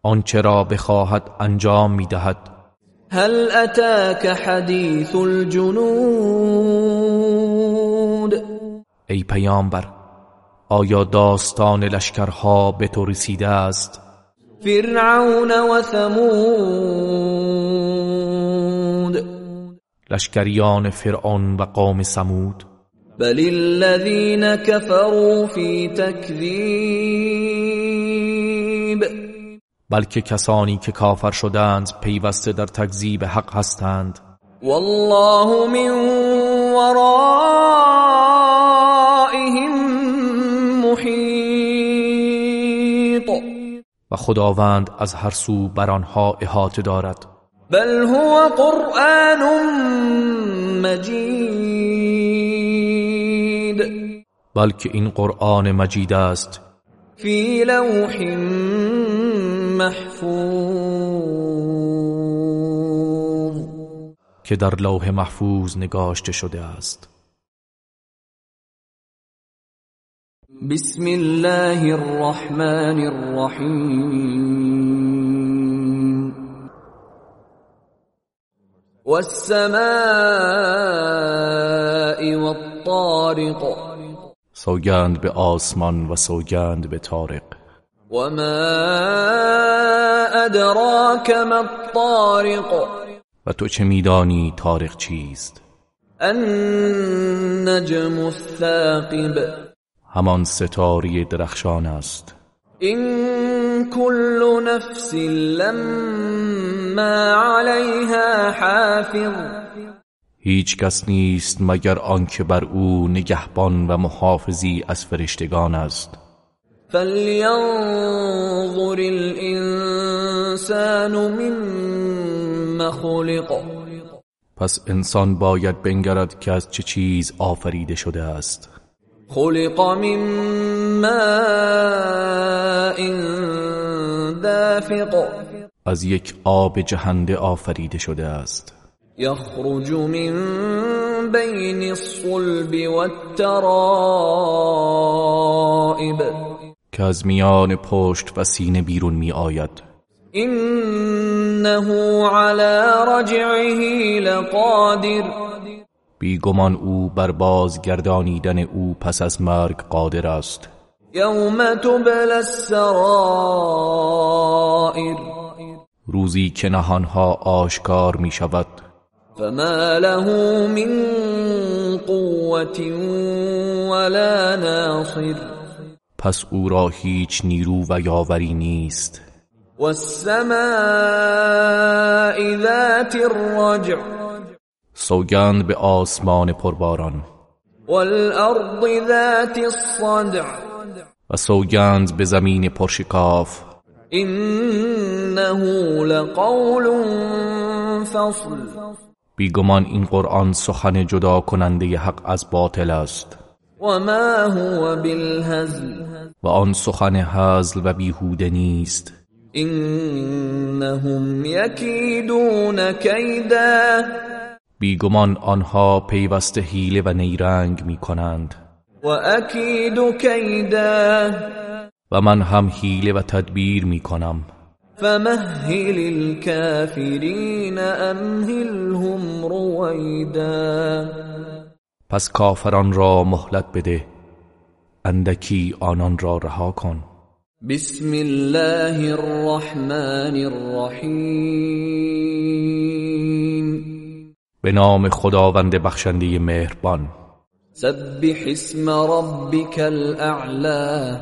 آنچه را بخواهد انجام می‌دهد. هل اتاك حدیث الجنود؟ ای پیامبر آیا داستان لشکرها به تو رسیده است؟ فرعون و ثمود. لشکریان فرعون و قوم سمود بل الذين كفروا في تكذيب بلکه کسانی که کافر شدند پیوسته در تکذیب حق هستند. والله من ورائهم محيط و خداوند از هر سو بر آنها احاطه دارد. بل هو قرآن مجید. بلکه این قرآن مجید است. في لوح محفوظ. که در لوح محفوظ نگاشته شده است. بسم الله الرحمن الرحيم والسماء والطارق. سوگند به آسمان و سوگند به طارق. وما أدراك ما الطارق. و تو چه میدانی طارق چیست؟ النجم الثاقب. همان ستاره درخشان است. إن كل نفس لما عليها حافظ. هیچ کس نیست مگر آنکه بر او نگهبان و محافظی از فرشتگان است. فلينظر الإنسان مما خلق. پس انسان باید بنگرد که از چه چیز آفریده شده است. خلق من ماء دافق از یک آب جهنده آفریده شده است. يخرج من بين الصلب والترائب. که از میان پشت و سینه بیرون می آید. إنه على رجعه لقادر. بیگمان او بر بازگردانیدن او پس از مرگ قادر است. يوم تبلى السرائر. روزی که نهانها آشکار می شود فما له من قوة ولا ناصر. پس او را هیچ نیرو و یاوری نیست. والسماء ذات الرجع. سوگند به آسمان پرباران. والأرض ذات الصدع. و سوگند به زمین پرشکاف. إنه لقول فصل. بیگمان این قرآن سخن جدا کننده حق از باطل است. وما هو بالهزل. و آن سخن هزل و بیهوده نیست. إنهم يكيدون كيدا بیگمان آنها پیوسته حیله و نیرنگ می کنند و من هم حیله و تدبیر می کنم فمهل الكافرين أمهلهم رويدا پس کافران را مهلت بده. اندکی آنان را رها کن. بسم الله الرحمن الرحيم به نام خداوند بخشنده مهربان. سبح اسم ربك الاعلى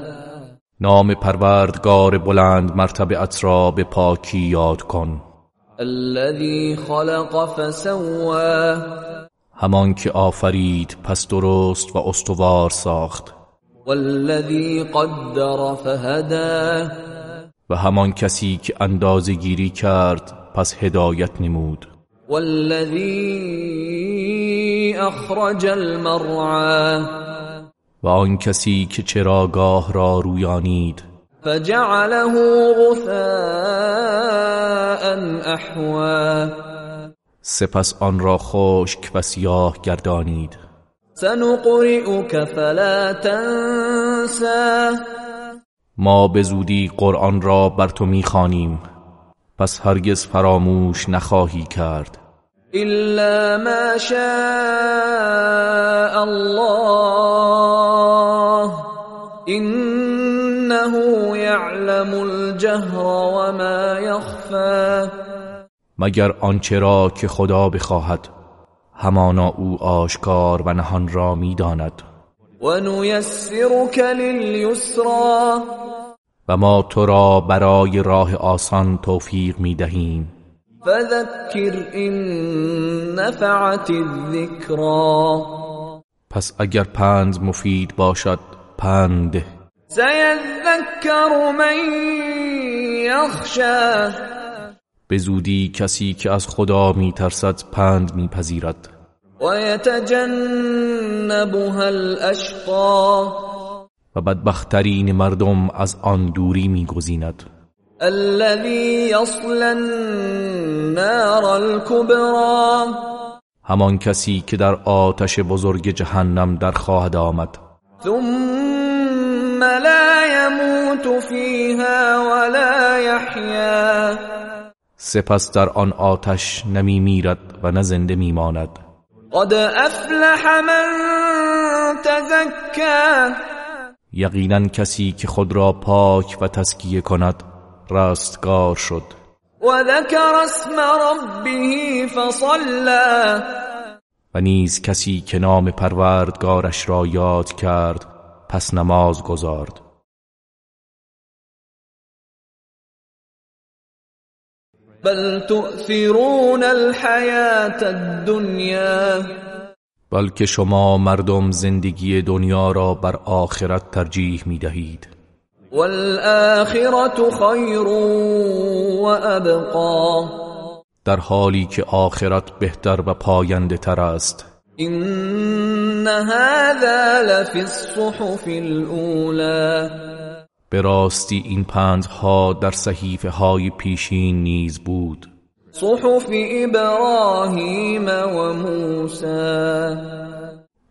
نام پروردگار بلند مرتبه را به پاکی یاد کن. الذي خلق فسوى همان که آفرید پس درست و استوار ساخت. والذي قدر فهدى و همان کسی که اندازه گیری کرد پس هدایت نمود. والذي اخرج المرعى. و آن کسی که چراگاه را رویانید. فجعله غثاء احوا سپس آن را خشک و سیاه گردانید. سنقرئك فلا تنسى. ما به زودی قرآن را بر تو می‌خوانیم. پس هرگز فراموش نخواهی کرد. الا ما شاء الله انه يعلم الجهر وما يخفى. مگر آنچه را که خدا بخواهد همانا او آشکار و نهان را می‌داند. و نیسرک للیسرا و ما تو را برای راه آسان توفیق می دهیم فذکر این نفعت الذکرا پس اگر پند مفید باشد پند سیذکر من یخشا به زودی کسی که از خدا میترسد پند میپذیرد. و یتجنبها الاشقا و بدبخترین مردم از آن دوری میگزیند. الذي يصل النار الكبرى. همان کسی که در آتش بزرگ جهنم در خواهد آمد. ثم لا يموت فيها ولا يحيا. سپس در آن آتش نمی میرد و نه زنده میماند قد افلح من تزکا. یقینا کسی که خود را پاک و تزکیه کند رستگار شد. و ذکر اسم ربه فصلا و نیز کسی که نام پروردگارش را یاد کرد پس نماز گذارد. بل تؤثرون الحیات الدنیا. بلکه شما مردم زندگی دنیا را بر آخرت ترجیح می دهید والآخرة خیر و ابقا در حالی که آخرت بهتر و پاینده تر است. این هذا لفی الصحف الاولى به راستی این پندها در صحیفه های پیشین نیز بود. صحف ابراهیم و موسی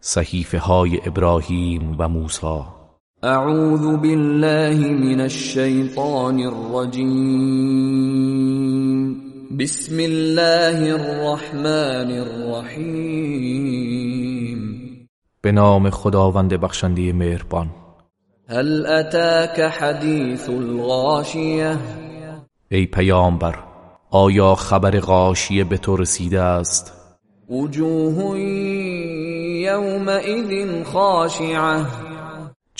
صحیفه های ابراهیم و موسی. اعوذ بالله من الشیطان الرجیم بسم الله الرحمن الرحیم به نام خداوند بخشنده مهربان. هل اتاك حدیث الغاشیه ای پیامبر آیا خبر غاشیه به تو رسیده است؟ وجوه یومئذ خاشعه.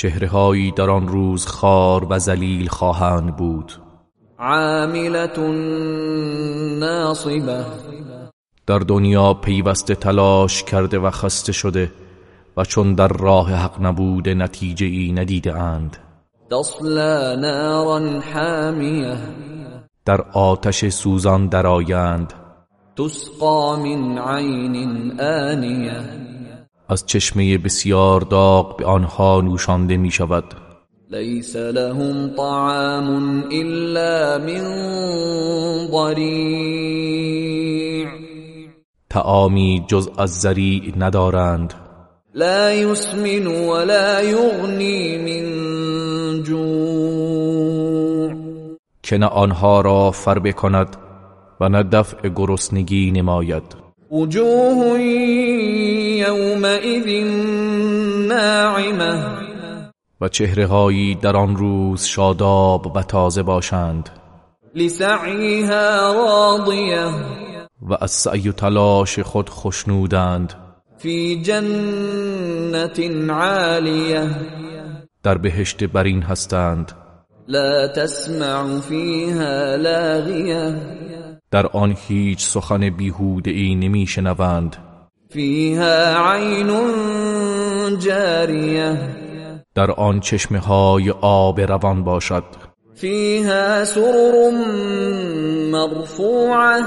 چهرههایی در آن روز خار و ذلیل خواهند بود. عاملة ناصبه در دنیا پیوسته تلاش کرده و خسته شده و چون در راه حق نبوده نتیجه ای ندیده اند. تصلى نارا حامیه در آتش سوزان درآیند. تسقى من عین آنیه از چشمه بسیار داغ به آنها نوشانده می شود ليس لهم طعام إلا من ضريع تعامی جز از زریع ندارند. لا يسمن ولا يغني من جوع. که نه آنها را فر بکند و نه دفع گرسنگی نماید. وجوه يومئذ ناعمه و چهرههایی در آن روز شاداب و تازه باشند. لسعيها راضيه و از سعی و تلاش خود خشنودند. في جنة جنة عالية. در بهشت برین هستند. لا تسمع فيها لاغية. در آن هیچ سخن بیهوده ای نمی شنوند فيها عين جارية در آن چشمه های آب روان باشد. فيها سرر مرفوعة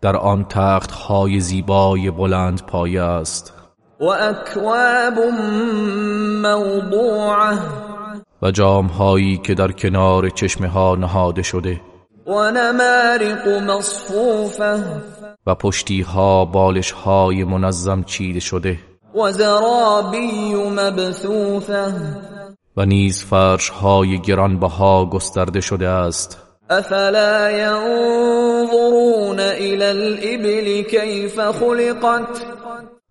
در آن تخت های زیبای بلند پایه است. وأكواب موضوعة و جام هایی که در کنار چشمه ها نهاده شده. ونمارق مصفوفة و پشتی ها بالش های منظم چیده شده. وزرابي مبثوثة و نیز فرش های گرانبها گسترده شده است. أفلا ينظرون إلى الإبل كيف خلقت؟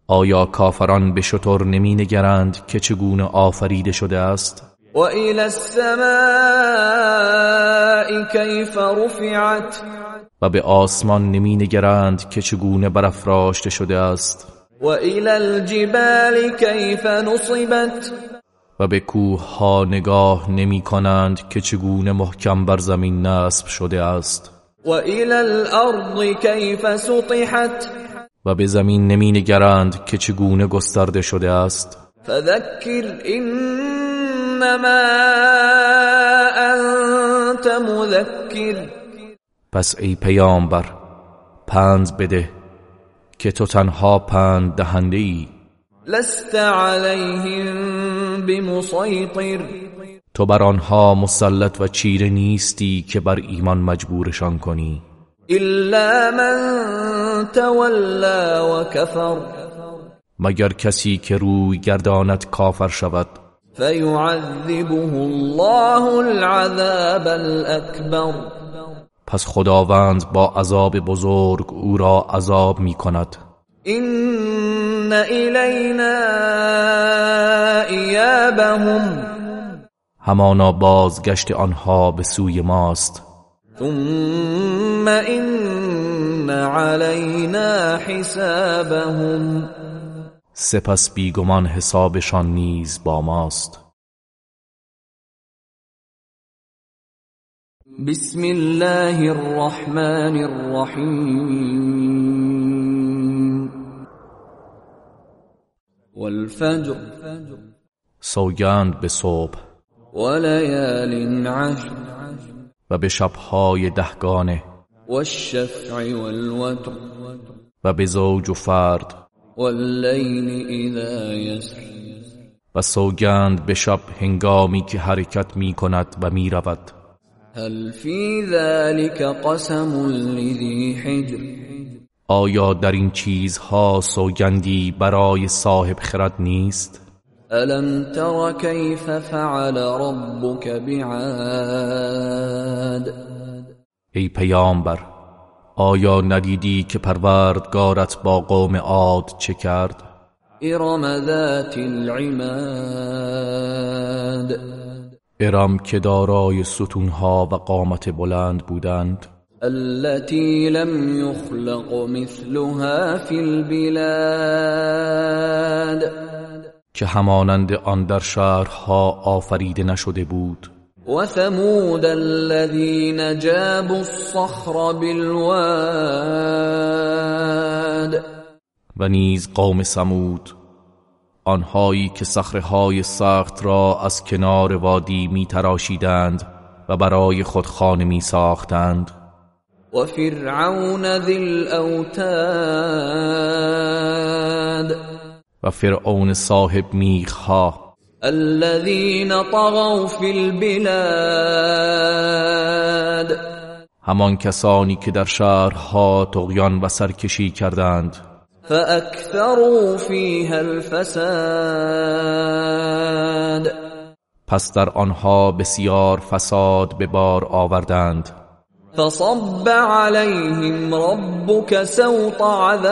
آیا کافران به شتر نمی نگرند که چگونه آفریده شده است؟ وإلى السماء كيف رفعت؟ و به آسمان نمی نگرند که چگونه برافراشته شده است. وإلى الجبال كيف نصبت؟ و به کوه ها نگاه نمی کنند که چگونه محکم بر زمین نصب شده است. وإلى الأرض كيف سطحت؟ و به زمین نمی نگرند که چگونه گسترده شده است. فذكر إنما مذكر پس ای پیامبر پند بده که تو تنها پند دهنده ای لست عليهم بمسيطر تو بر آنها مسلط و چیره نیستی که بر ایمان مجبورشان کنی. إلا من تولى وكفر مگر کسی که روی گرداند کافر شود؟ فيعذبه الله العذاب الأكبر. پس خداوند با عذاب بزرگ او را عذاب می کند إن إلينا إيابهم. همانا بازگشت آنها به سوی ماست. ثم إن علينا حسابهم. سپس بیگمان حسابشان نیز با ماست. بسم الله الرحمن الرحيم والفجر. سوگند به صبح وليال عشر. و به شبهای دهگانه والشفع والوتر. و به زوج و فرد و سوگند به شب هنگامی که حرکت می کند و می رود. هل في ذلك قسم لذي حجر؟ آیا در این چیزها سوگندی برای صاحب خرد نیست؟ ألم تر كيف فعل ربك بعاد؟ ای پیامبر آیا ندیدی که پروردگارت با قوم عاد چه کرد؟ إرم ذات العماد. ارم که دارای ستونها و قامت بلند بودند؟ التي لم يخلق مثلها في البلاد. که همانند آن در شهرها آفریده نشده بود. وثمود الذين جابوا الصخر بالواد. و نیز قوم سمود آنهایی که صخره‌های سخت را از کنار وادی می تراشیدند و برای خود خانه می ساختند. وفرعون ذي الأوتاد. و فرعون صاحب میخها. الذين طغوا في البلاد. همان کسانی که در شهرها تغیان و سرکشی کردند. فأكثروا فيها الفساد. پس در آنها بسیار فساد به بار آوردند. فصب عليهم ربك سوط عذاب.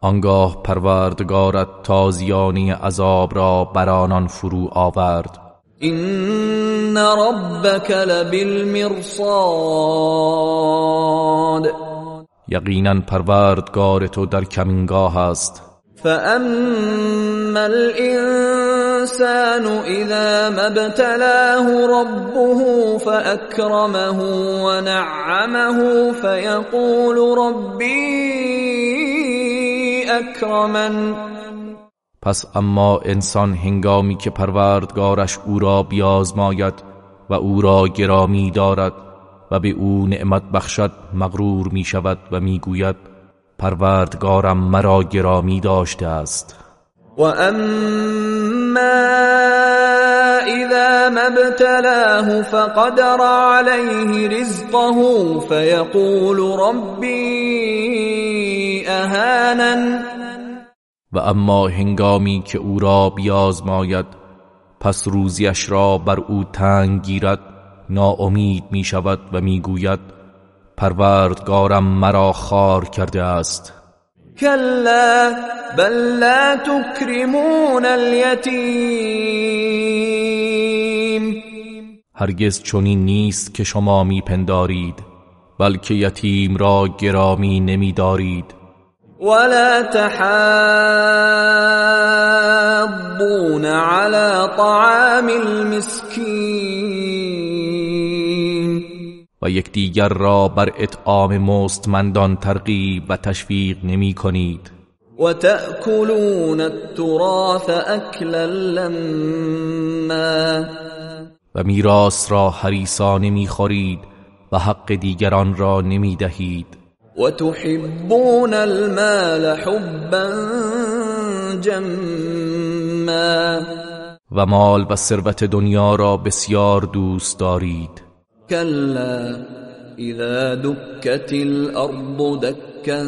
آنگاه پروردگارت تازیانی عذاب را بر آنان فرو آورد. إن ربك لبالمرصاد. یقینا پروردگار تو در کمینگاه است. فأما الإنسان إذا ما ابتلاه ربه فأكرمه ونعمه فيقول ربي أكرمن پس اما انسان هنگامی که پروردگارش او را بیازماید و او را گرامی دارد و به او نعمت بخشد مغرور می شود و می گوید پروردگارم مرا گرامی داشته است. و اما اذا ما ابتلاه فقدر عليه رزقه فيقول ربي اهانن و اما هنگامی که او را بیازماید پس روزیش را بر او تنگ گیرد ناامید می شود و می گوید پروردگارم مرا خار کرده است. کلا بل لا تکرمون الیتیم هرگز چنین نیست که شما میپندارید بلکه یتیم را گرامی نمیدارید. ولا تحاضون على طعام المسكين و یکدیگر را بر اطعام مستمندان ترغیب و تشویق نمی کنید. و تأکلون التراث اکلا لما. و میراث را حریصانه می‌خورید و حق دیگران را نمی دهید. وتحبون المال حبا جما. و مال و ثروت دنیا را بسیار دوست دارید. کلا اذا دکت الارض دکا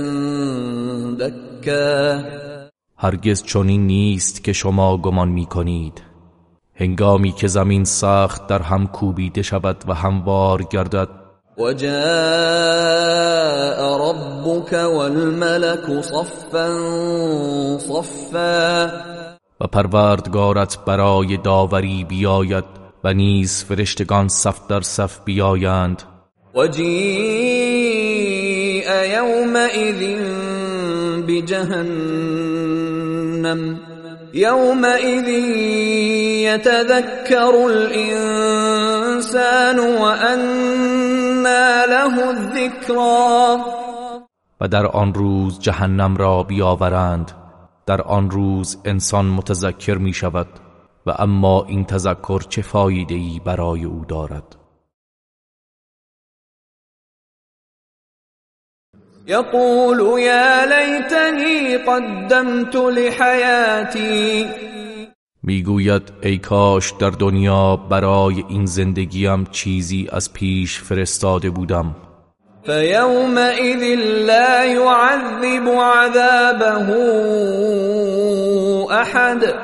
دکا هرگز چنین نیست که شما گمان می کنید هنگامی که زمین سخت در هم کوبیده شود و هموار گردد. وجاء ربك والملك صفا صفا. و پروردگارت برای داوری بیاید. و نیز فرشتگان صف در صف بیایند. و جیء یومئذ بجهنم. يومئذ يتذكر الإنسان وأنى له الذكرى و در آن روز جهنم را بیاورند. در آن روز انسان متذکر می شود و اما این تذکر چه فایده ای برای او دارد؟ يقول يا ليتني قدمت لحياتي می‌گوید ای کاش در دنیا برای این زندگیم چیزی از پیش فرستاده بودم. فيومئذ لا يعذب عذابه احد.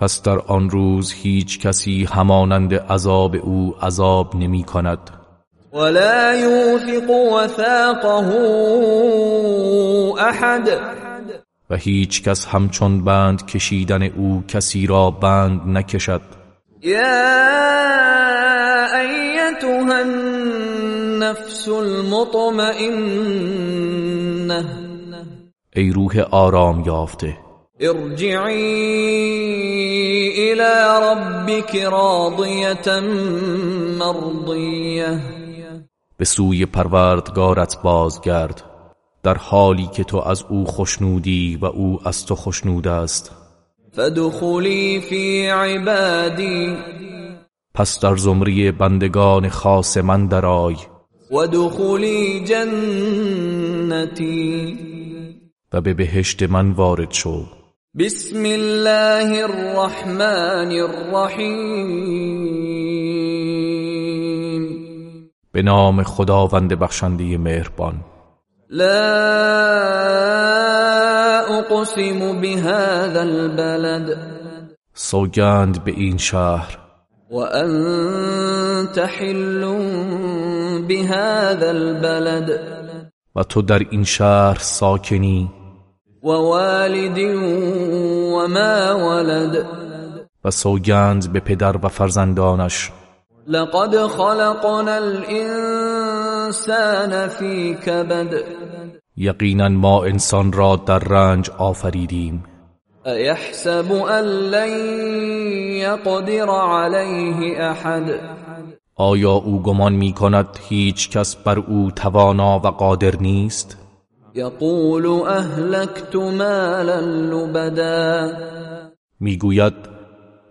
پس در آن روز هیچ کسی همانند عذاب او عذاب نمی کند. ولا يوثق وثاقه احد و هیچ کس همچون بند کشیدن او کسی را بند نکشد. یا ایتها النفس المطمئنه. ای روح آرام یافته. ارجعی الى ربك راضیه مرضیه به سوی پروردگارت بازگرد در حالی که تو از او خشنودی و او از تو خشنود است. فدخلی فی عبادی. پس در زمری بندگان خاص من درآی. و دخلی جنتی. و به بهشت من وارد شو. بسم الله الرحمن الرحیم به نام خداوند بخشنده مهربان. لا اقسم بهذا البلد. سوگند به این شهر. و انت حل بهذا البلد. و تو در این شهر ساکنی. و والد و ما ولد. و سوگند به پدر و فرزندانش. لقد خلقنا الانسان فی کبد. یقینا ما انسان را در رنج آفریدیم. ایحسب ان لن یقدر علیه احد. آیا او گمان می کند هیچ کس بر او توانا و قادر نیست؟ یقول اهلکت مالا لبدا. می‌گوید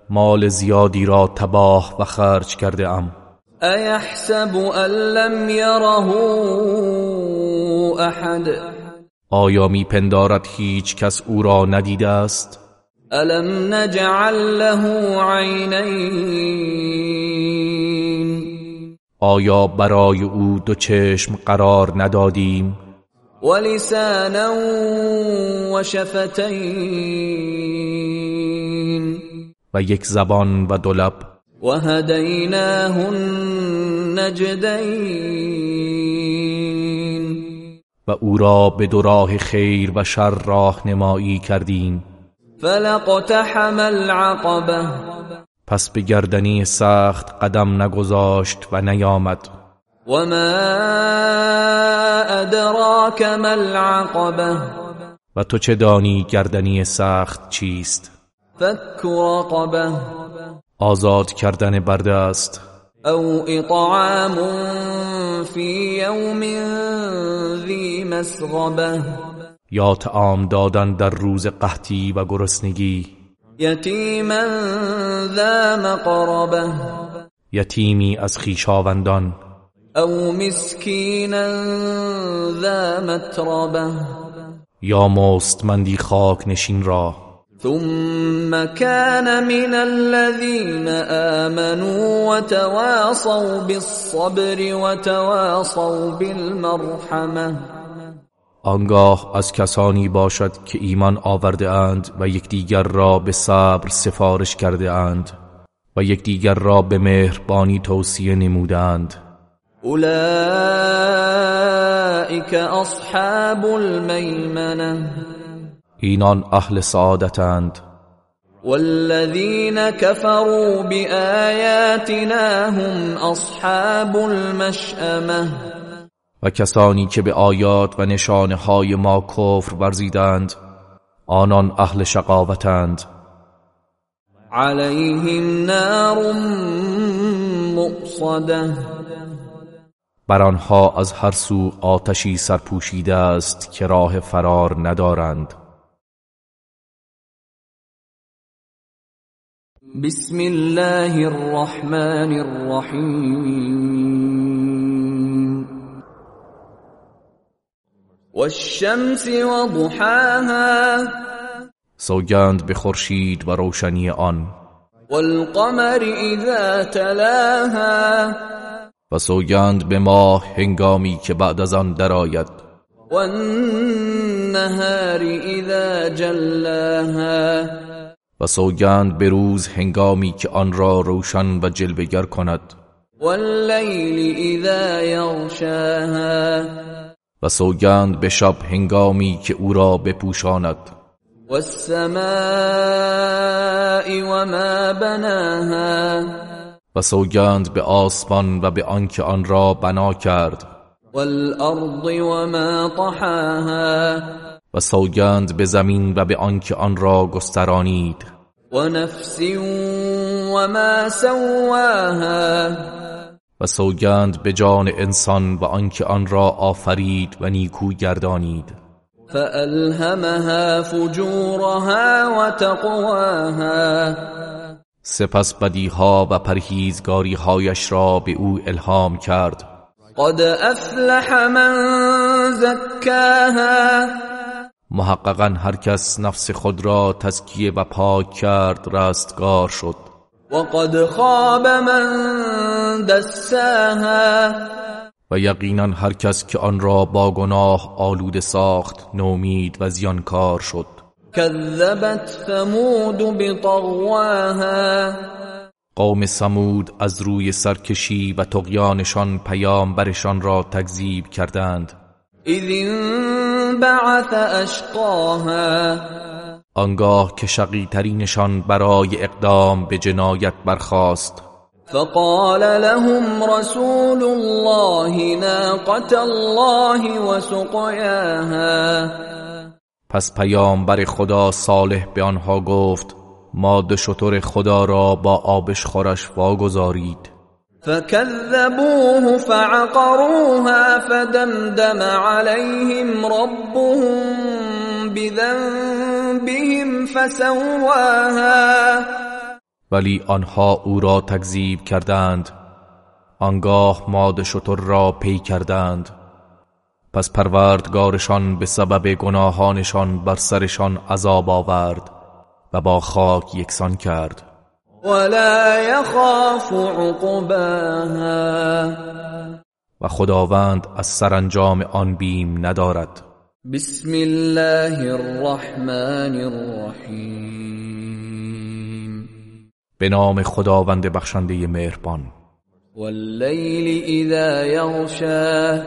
مال زیادی را تباه و خرج کرده ام. ایحسب ان لم یره احد آیا میپندارد هیچ کس او را ندیده است؟ الم نجعل له عینین؟ آیا برای او دو چشم قرار ندادیم؟ ولسانا و شفتین و یک زبان و دو لب. و هدیناه النجدین و او را به دو راه خیر و شر راه نمایی کردیم. فلقتحم العقبه پس به گردنی سخت قدم نگذاشت و نیامد. وما ادراک ما العقبه و تو چه دانی گردنی سخت چیست؟ فك رقبه آزاد کردن برده است. او اطعام في يوم ذي مسغبه یا تعام دادن در روز قحطی و گرسنگی. یتیما ذا مقربه یتیمی از خیشاوندان او مسکینا ذا متربه یا مستمندی خاک نشین را. ثم كان من الذين آمنوا وتواصوا بالصبر وتواصوا بالمرحمه آنگاه از کسانی باشد که ایمان آورده اند و یکدیگر را به صبر سفارش کرده اند و یکدیگر را به مهربانی توصیه نمودند اولئك اصحاب المیمنه اینان اهل سعادتند. والذين كفروا بآياتنا هم اصحاب المشأمه و کسانی که به آیات و نشانه های ما کفر ورزیدند آنان اهل شقاوتند. عليهم نار مؤصده بر آنها از هر سو آتشی سرپوشیده است که راه فرار ندارند. بسم الله الرحمن الرحیم. والشمس وضحاها. سوگند به خورشید و روشنی آن. والقمر اذا تلاها. و سوگند به ماه هنگامی که بعد از آن درآید. والنهار اذا جلاها. و سوگند به روز هنگامی که آن را روشن و جلوگر کند. واللیل اذا یغشاها. و سوگند به شب هنگامی که او را بپوشاند. والسماء وما بناها. و سوگند به آسمان و به آنکه آن را بنا کرد. والارض وما طحاها. و سوگند به زمین و به آنکه آن را گسترانید. ونفس وما سواها. و سوگند به جان انسان و آنکه آن را آفرید و نیکو گردانید. فألهمها فجورها وتقواها. سپس بدیها و پرهیزگاری هایش را به او الهام کرد. قد افلح من زکاها. محققا هر کس نفس خود را تزکیه و پاک کرد رستگار شد. وقد خاب من دساها. و یقینا هر کس که آن را با گناه آلوده ساخت نومید و زیانکار شد. كذبت ثمود بطغواها. قوم سمود از روی سرکشی و تقیانشان پیامبرشان را تکذیب کردند. اذ انبعث اشقاها. آنگاه که شقی ترینشان برای اقدام به جنایت برخاست. فقال لهم رسول الله ناقة الله وسقياها. پس پیامبر خدا صالح به آنها گفت ماده شتر خدا را با آبش خورش واگذارید. فكذبوه فعقروها فدمدم عليهم ربهم بذنبهم فسواها. ولی آنها او را تکذیب کردند. آنگاه ماده شتر را پی کردند. پس پروردگارشان به سبب گناهانشان بر سرشان عذاب آورد و با خاک یکسان کرد. ولا يخاف عقباها. و خداوند از سرانجام آن بیم ندارد. بسم الله الرحمن الرحیم. به نام خداوند بخشنده مهربان. واللیل اذا یغشا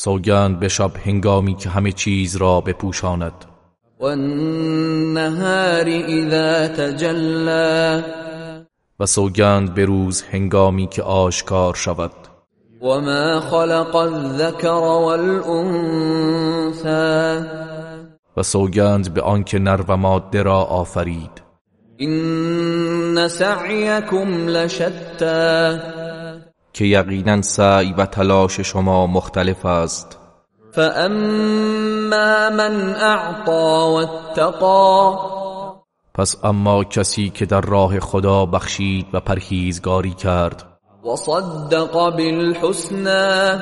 سوگند به شب هنگامی که همه چیز را بپوشاند. والنهار اذا تجلى و سوگند به روز هنگامی که آشکار شود. وما خلق الذكر والانثى. و سوگند به آنکه نر و ماده را آفرید. ان سعيكم لشتى که یقینا سعی و تلاش شما مختلف است. فاما من اعطى واتقى پس اما کسی که در راه خدا بخشید و پرهیزگاری کرد. وصدق بالحسنى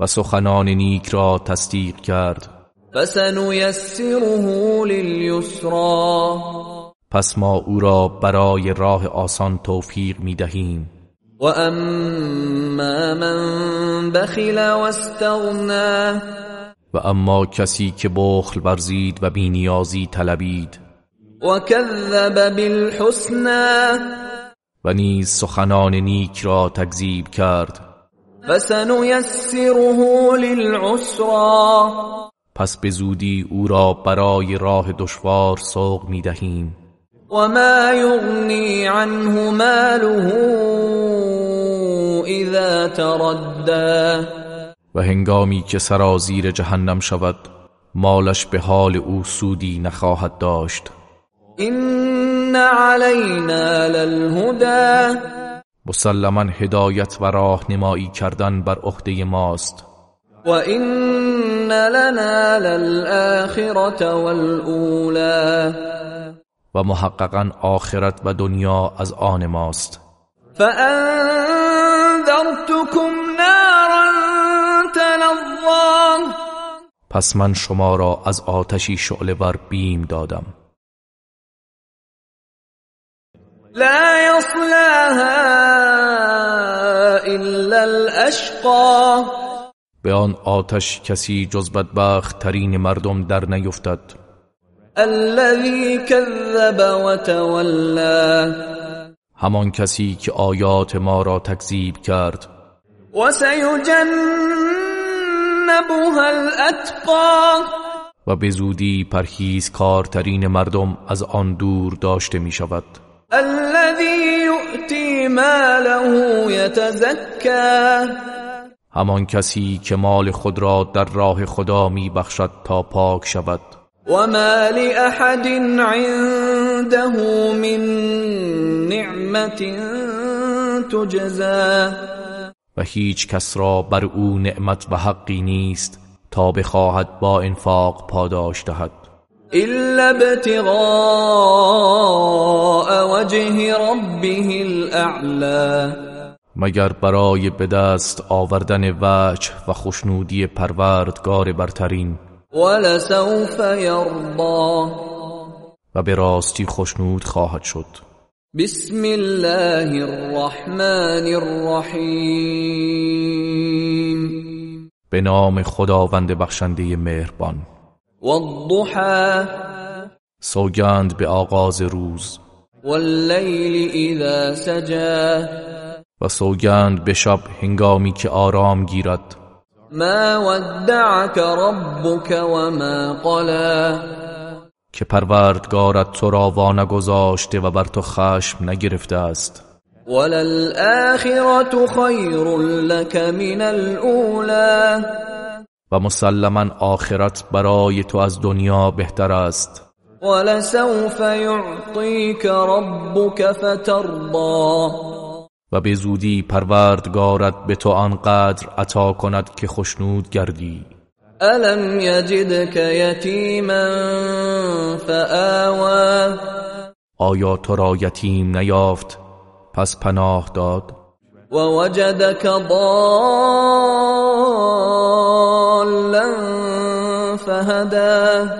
و سخنان نیک را تصدیق کرد. فسنيسره لليسرى پس ما او را برای راه آسان توفیق می دهیم واما من بخل واستغنى و اما کسی که بخل ورزید و بینیازی طلبید وكذب بالحسنى و نیز سخنان نیک را تکذیب کرد. فسنيسره للعسرى پس به زودی او را برای راه دشوار سوق می دهیم وما يغني عنه ماله اذا تردى. و هنگامی که سرازیر جهنم شود مالش به حال او سودی نخواهد داشت. ان علينا للهدى. مسلما هدایت و راهنمایی کردن بر عهده ماست. وان لنا للآخرة والأولى. و محققا آخرت و دنیا از آن ماست. فأنذرتكم نارا تلظى. پس من شما را از آتشی شعله ور بیم دادم. لا يصلاها الا الاشقى به آن آتش کسی جز بدبخت ترین مردم در نیفتد. الذي كذب وتولى. همان کسی که آیات ما را تکذیب کرد. وسيجنبها الاتقى و به زودی پرهیزکارترین مردم از آن دور داشته می شود الذي يؤتي ماله يتزكى. همان کسی که مال خود را در راه خدا می بخشد تا پاک شود. وما لأحد عنده من نعمة تجزى. و هیچ کس را بر او نعمت و حقی نیست تا بخواهد با انفاق پاداش دهد. إلا ابتغاء وجه ربه الأعلى. مگر برای به دست آوردن وجه و خوشنودی پروردگار برترین ولسوف يرضى. و به راستی خوشنود خواهد شد. بسم الله الرحمن الرحيم به نام خداوند بخشنده مهربان. والضحى. سوگند به آغاز روز. والليل إذا سجى. و سوگند به شب هنگامی که آرام گیرد. ما ودعك ربك وما قلى. که پروردگارت تو را وانگذاشته و بر تو خشم نگرفته است. وللآخرة خیر لك من الاولى و مسلما آخرت برای تو از دنیا بهتر است. ولسوف يعطيك ربك فترضى. و به زودی پروردگارت به تو آنقدر عطا کند که خشنود گردی. الم یجدك یتیما فآوى؟ آیا تو را یتیم نیافت؟ پس پناه داد. و وجدك ضالا فهدى.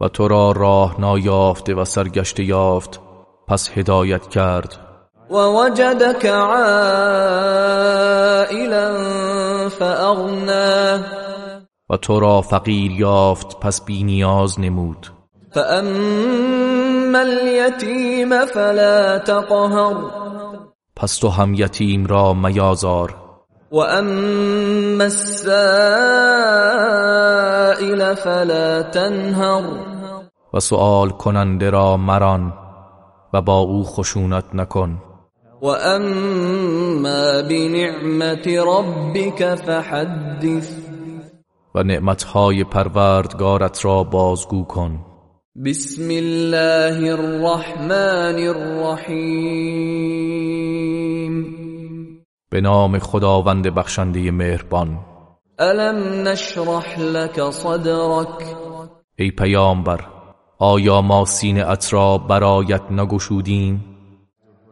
و تو را راه نایافته و سرگشته یافت. پس هدایت کرد. و وجدك عائلا فأغنى. و تو را فقیر یافت پس بی نیاز نمود. فأما اليتيم فلا تقهر. پس تو هم یتیم را میازار. و اما السائل فلا تنهر. و سؤال کننده را مران و با او خشونت نکن. و اما بنعمت ربك فحدث. و نعمتهای پروردگارت را بازگو کن. بسم الله الرحمن الرحیم به نام خداوند بخشنده مهربان. الم نشرح لك صدرك؟ ای پیامبر آیا ما سینه را برایت نگشودیم؟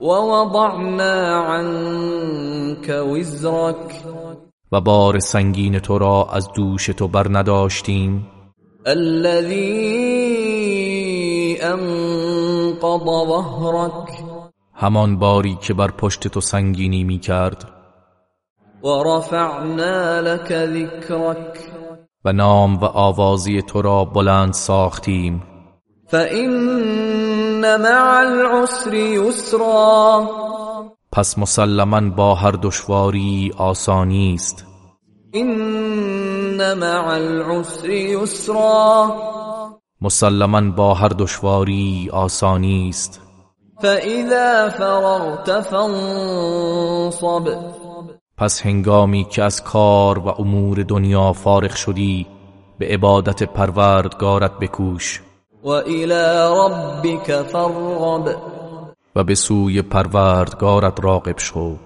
و وضعنا عنك وزرك. و بار سنگین تو را از دوش تو بر نداشتیم. الذي انقض ظهرك همان باری که بر پشت تو سنگینی می کرد. و رفعنا لك ذکرك و نام و آوازی تو را بلند ساختیم. فإن مع العسر یسرا پس مسلما با هر دشواری آسانی است. این مع العسر یسرا مسلما با هر دشواری آسانی است. فاذا فرغت فانصب. پس هنگامی که از کار و امور دنیا فارغ شدی به عبادت پروردگارت بکوش. و به سوی پروردگارت راقب شو.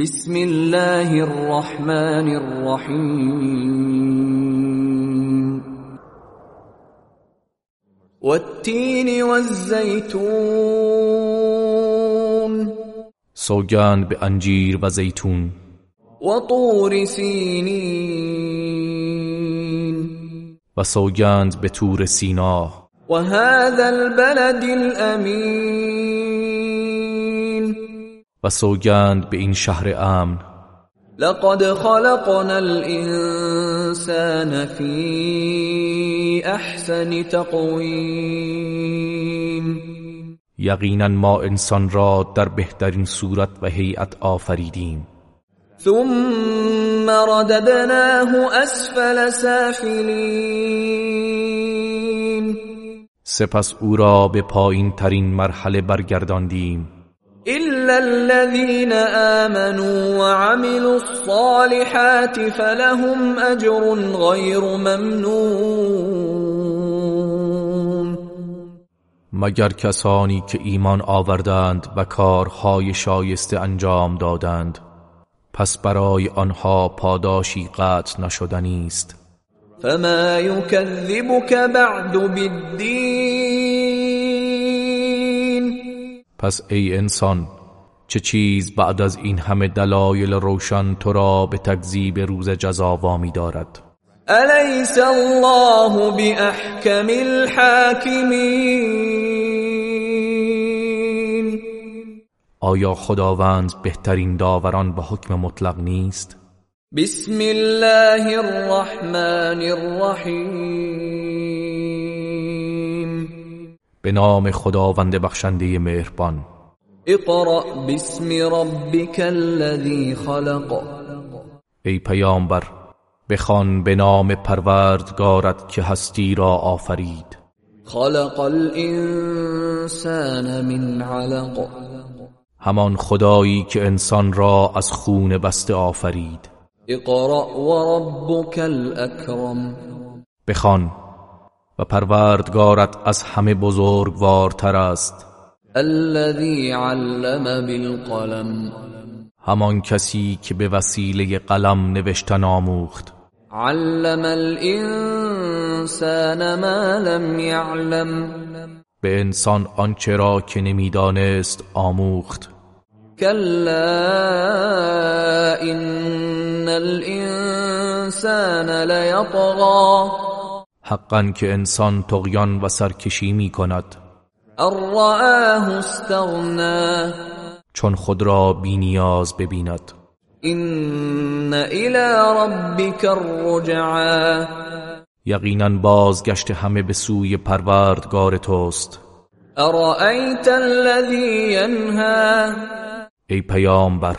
بسم الله الرحمن الرحیم. والتین والزیتون. سوگند به انجیر و زیتون. و طور سینین. و سوگند به تور سینا. و هذا البلد الامین. و سوگند به این شهر امن. لقد خلقنا الانسان في احسن تقویم. یقینا ما انسان را در بهترین صورت و هیئت آفریدیم. ثم رددناه اسفل سافلین سپس او را به پایین ترین مرحله برگرداندیم. الا الذين آمنوا وعملوا الصالحات فلهم اجر غیر ممنون. مگر کسانی که ایمان آوردند و کارهای شایسته انجام دادند؟ پس برای آنها پاداشی قطع نشدنی است. فما يكذبك بعد بالدين پس ای انسان چه چیز بعد از این همه دلایل روشن تو را به تکذیب روز جزا وامی دارد؟ الیس الله باحکم الحاکمین. آیا خداوند بهترین داوران به حکم مطلق نیست؟ بسم الله الرحمن الرحیم. به نام خداوند بخشنده مهربان. اقرأ باسم ربك الذي خلق. ای پیامبر بخوان به نام پروردگارت که هستی را آفرید. خلق الانسان من علق. همان خدایی که انسان را از خون بسته آفرید. اقرأ وربك الاکرم. بخوان و پروردگارت از همه بزرگوارتر است. الذي علم بالقلم. همان کسی که به وسیله قلم نوشتن آموخت. علم الانسان ما لم يعلم به انسان آنچه را که نمی‌دانست آموخت. كلا ان الانسان لیطغى حقا که انسان تقیان و سرکشی می کند. ان رآه استغنا چون خود را بینیاز ببیند. ان الى ربك الرجعا یقینا بازگشت همه به سوی پروردگار توست. ارأيت الذي ينهى؟ ای پیامبر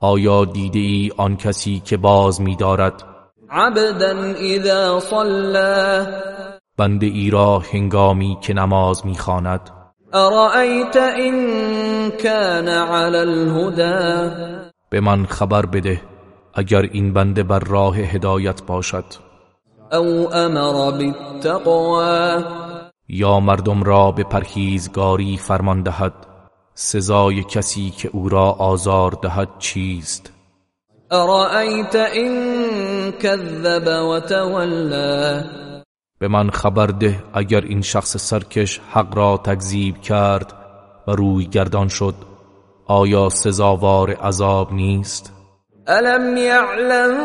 آیا دیده ای آن کسی که باز می دارد عبدا اذا صلى بنده ای را هنگامی که نماز می خاند ارأيت ان كان على الهدى. به من خبر بده اگر این بنده بر راه هدایت باشد. او امر بالتقوى. یا مردم را به پرهیزگاری فرمان دهد. سزای کسی که او را آزار دهد چیست؟ ارأيت ان كذب وتولى به من خبر ده اگر این شخص سرکش حق را تکذیب کرد و روی گردان شد آیا سزاوار عذاب نیست؟ الم يعلم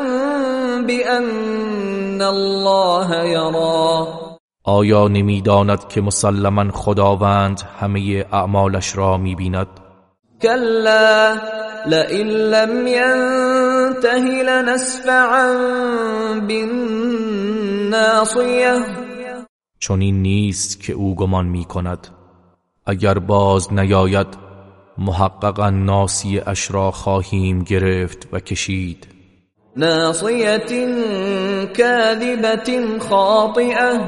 بان الله يرى آیا نمی‌داند که مسلما خداوند همه اعمالش را می‌بیند؟ كلا لئن لم ينته لنسفعا بالناصيه چون این نیست که او گمان می کند اگر باز نیاید محققا ناسی اش را خواهیم گرفت و کشید. ناصيه كاذبه خاطئه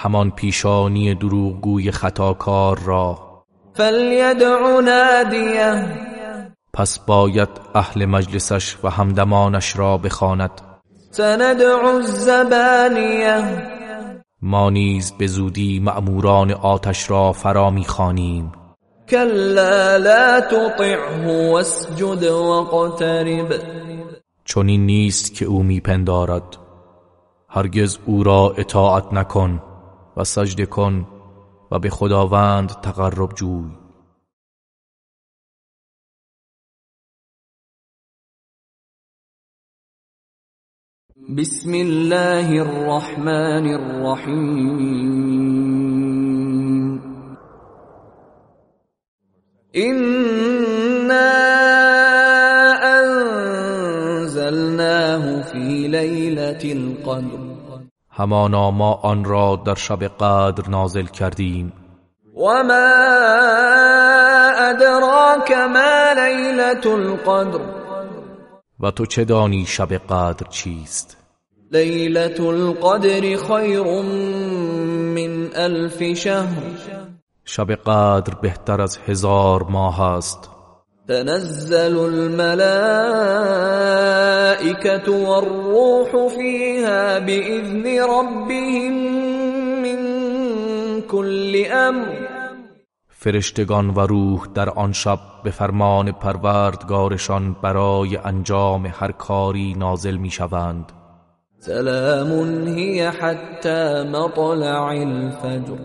همان پیشانی دروغگوی خطاکار را. فليدع ناديه. پس باید اهل مجلسش و همدمانش را بخواند. سندع الزبانيه. ما نیز به زودی مأموران آتش را فرا می‌خوانیم. كلا لا تطعه واسجد واقترب. چون این نیست که او میپندارد. هرگز او را اطاعت نکن. و سجده کن و به خداوند تقرب جوی. بسم الله الرحمن الرحيم إنا أنزلناه في ليلة القدر. همانا ما آن را در شب قدر نازل کردیم. وما أدراك ما ليلة القدر؟ و تو چه دانی شب قدر چیست؟ ليلة القدر خير من ألف شهر. شب قدر بهتر از هزار ماه است. تنزل الملائكة والروح فيها بإذن ربهم من كل أمر. فرشتگان و روح در آن شب به فرمان پروردگارشان برای انجام هر کاری نازل می شوند سلام هي حتى مطلع الفجر.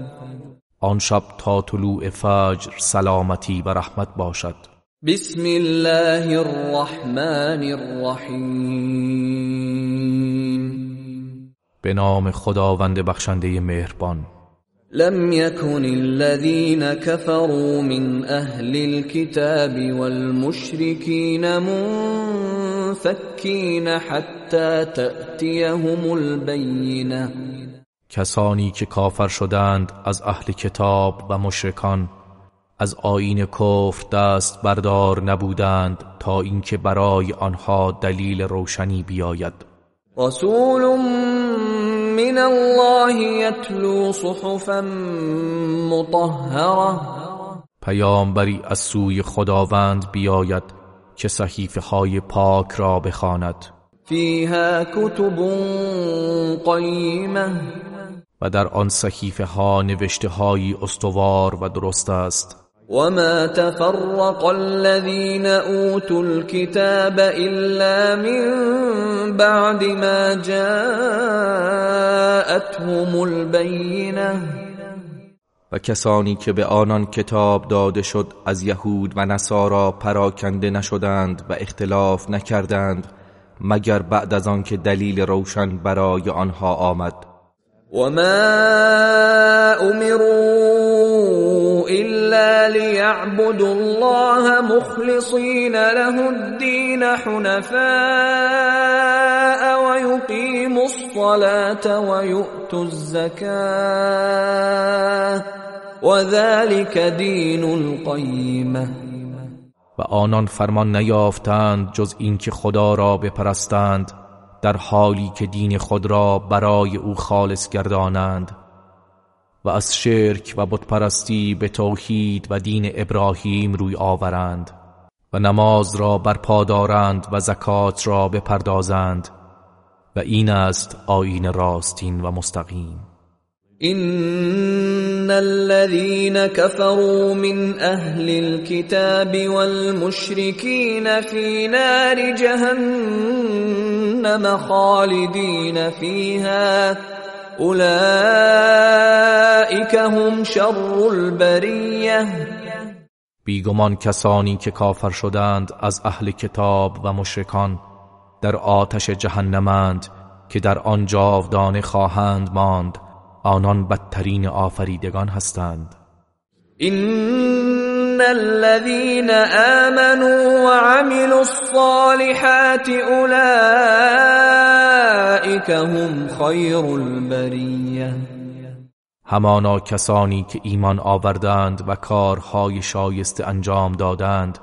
آن شب تا طلوع فجر سلامتی و رحمت باشد. بسم الله الرحمن الرحيم به نام خداوند بخشنده مهربان. لم يكن الذين كفروا من أهل الكتاب والمشركين منفكين حتى تأتيهم البينة کسانی که کافر شدند از اهل کتاب و مشرکان از آیین کفر دست بردار نبودند تا اینکه برای آنها دلیل روشنی بیاید. رسول من الله يتلو صحفا مطهره پیامبری از سوی خداوند بیاید که صحیفه های پاک را بخواند. فیها کتب قیمه و در آن صحیفه ها نوشته های استوار و درست است. وما تفرق الذين اوتوا الكتاب الا من بعد ما جاءتهم البينه و کسانی که به آنان کتاب داده شد از یهود و نصارا پراکنده نشدند و اختلاف نکردند مگر بعد از آن که دلیل روشن برای آنها آمد. وما امروا الا ليعبدوا الله مخلصين له الدين حنفاء ويقيموا الصلاه ويؤتوا الزكاه وذلك دين القيمه و آنان فرمان نیافتند جز اینکه خدا را بپرستند. در حالی که دین خود را برای او خالص گردانند و از شرک و بتپرستی به توحید و دین ابراهیم روی آورند و نماز را برپا دارند و زکات را بپردازند و این است آیین راستین و مستقیم. ان الذين كفروا من اهل الكتاب والمشركين في نار جهنم خالدين فيها اولئك هم شر البريه بیگمان کسانی که کافر شدند از اهل کتاب و مشرکان در آتش جهنمند که در آن جاودانه خواهند ماند. آنان بدترین آفریدگان هستند. ان الذين آمنوا وعملوا الصالحات اولئك هم خير البريه همانا کسانی که ایمان آوردند و کارهای شایسته انجام دادند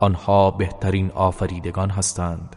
آنها بهترین آفریدگان هستند.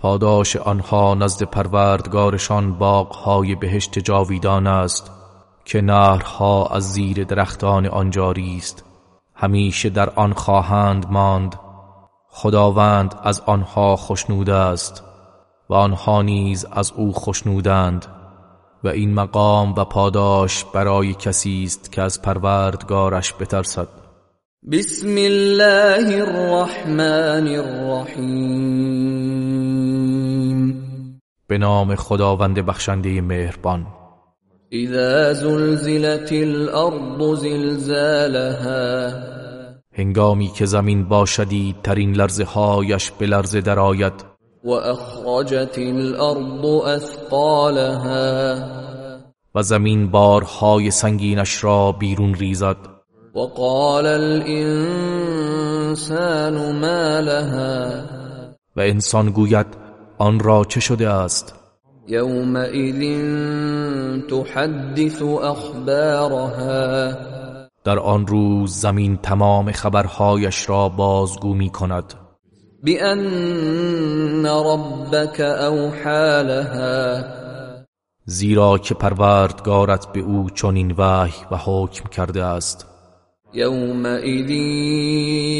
پاداش آنها نزد پروردگارشان باغهای بهشت جاویدان است که نهرها از زیر درختان آن جاری است. همیشه در آن خواهند ماند. خداوند از آنها خشنود است و آنها نیز از او خشنودند و این مقام و پاداش برای کسی است که از پروردگارش بترسد. بسم الله الرحمن الرحیم. به نام خداوند بخشنده مهربان. اذا زلزلت الارض زلزالها. هنگامی که زمین با شدیدترین لرزه هایش به لرزه درآید. و اخرجت الارض اثقالها. و زمین بارهای سنگینش را بیرون ریزد. وقال الانسان ما لها. و انسان گوید آن را چه شده است؟ تحدث اخبارها. در آن روز زمین تمام خبرهایش را بازگو می کند. بأن ربك اوحى لها. زیرا که پروردگارت به او چنین وحی و حکم کرده است. يومئذ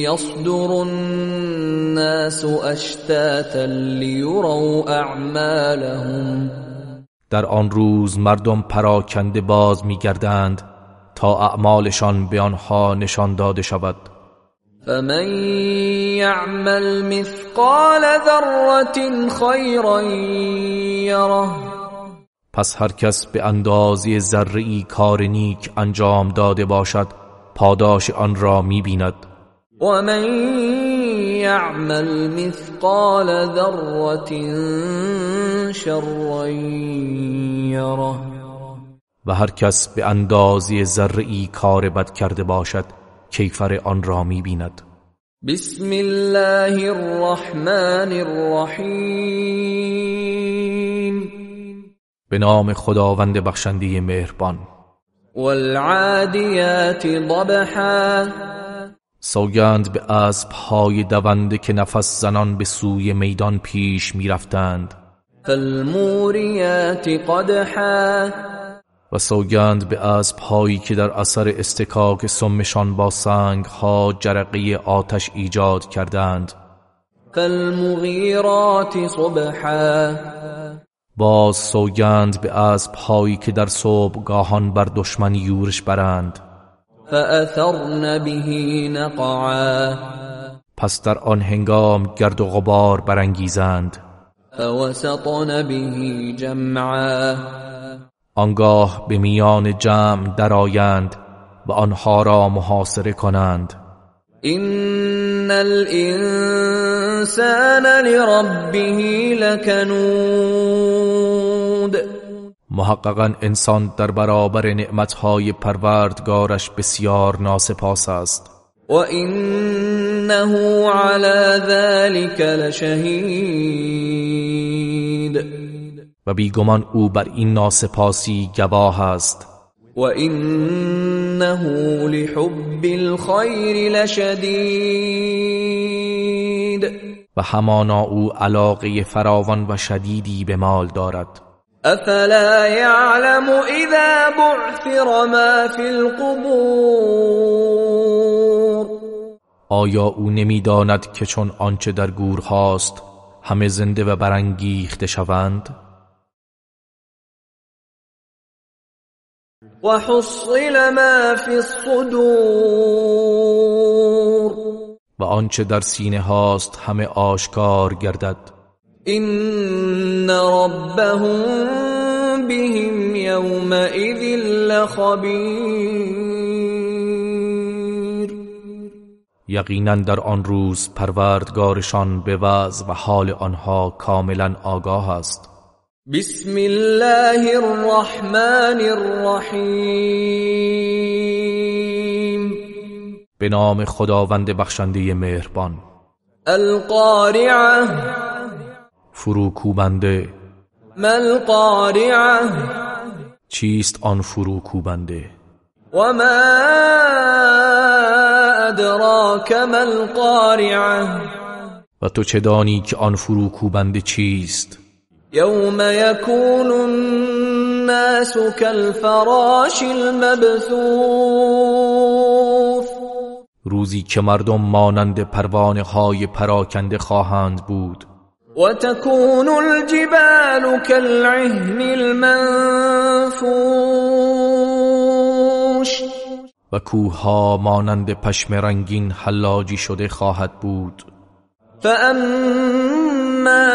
يصدر الناس اشتاتا ليروا اعمالهم در آن روز مردم پراکنده باز میگردند تا اعمالشان به آنها نشان داده شود. فمن يعمل مثقال ذره خيرا يره. پس هر کس به اندازه ذره کار نیک انجام داده باشد پاداش آن را می‌بیند. ومن يعمل مثقال ذره شرا يره. و هر کس به اندازی ذره ای کار بد کرده باشد کیفر آن را می بیند بسم الله الرحمن الرحیم به نام خداوند بخشنده مهربان. والعادیات ضبحا. سوگند به اسب های دونده که نفس زنان به سوی میدان پیش می‌رفتند. فالموریات قدحا. و سوگند به اسب هایی که در اثر استکاک سمشان با سنگ ها جرقه آتش ایجاد کردند. فالمغیرات صبحا. باز سوگند به اسب هایی که در صبحگاهان بر دشمن یورش برند. فأثرن به نقعا. پس در آن هنگام گرد و غبار برانگیزند. فوسطن به جمعا. آنگاه به میان جمع درآیند و آنها را محاصره کنند. ان الانسان لربه لکنود محققا انسان در برابر نعمتهای پروردگارش بسیار ناسپاس است. وانه على ذلك لشهید و بیگمان او بر این ناسپاسی گواه است. وانه لحب الخير لشدید و همانا او علاقه فراوان و شدیدی به مال دارد. افلا يعلم اذا بعثر ما في القبور؟ آیا او نمی‌داند که چون آنچه در گورهاست همه زنده و برانگیخته شوند؟ وحصل ما في الصدور. و آنچه در سینه هاست همه آشکار گردد. ان ربهم بهم يومئذ لخبير یقینا در آن روز پروردگارشان به وضع و حال آنها کاملا آگاه است. بسم الله الرحمن الرحیم. به نام خداوند بخشنده مهربان. القارعه. فروکوبنده. ما القارعه چیست آن فروکوبنده؟ ادراك ما القارعه و تو چه دانی که آن فروکوبنده چیست؟ یوم یکون الناس كالفراش المبثوث. روزی که مردم مانند پروانه های پراکنده خواهند بود. و تكون الجبال كالعهن المنفوش. و کوه مانند پشم رنگین حلاجی شده خواهد بود. فاما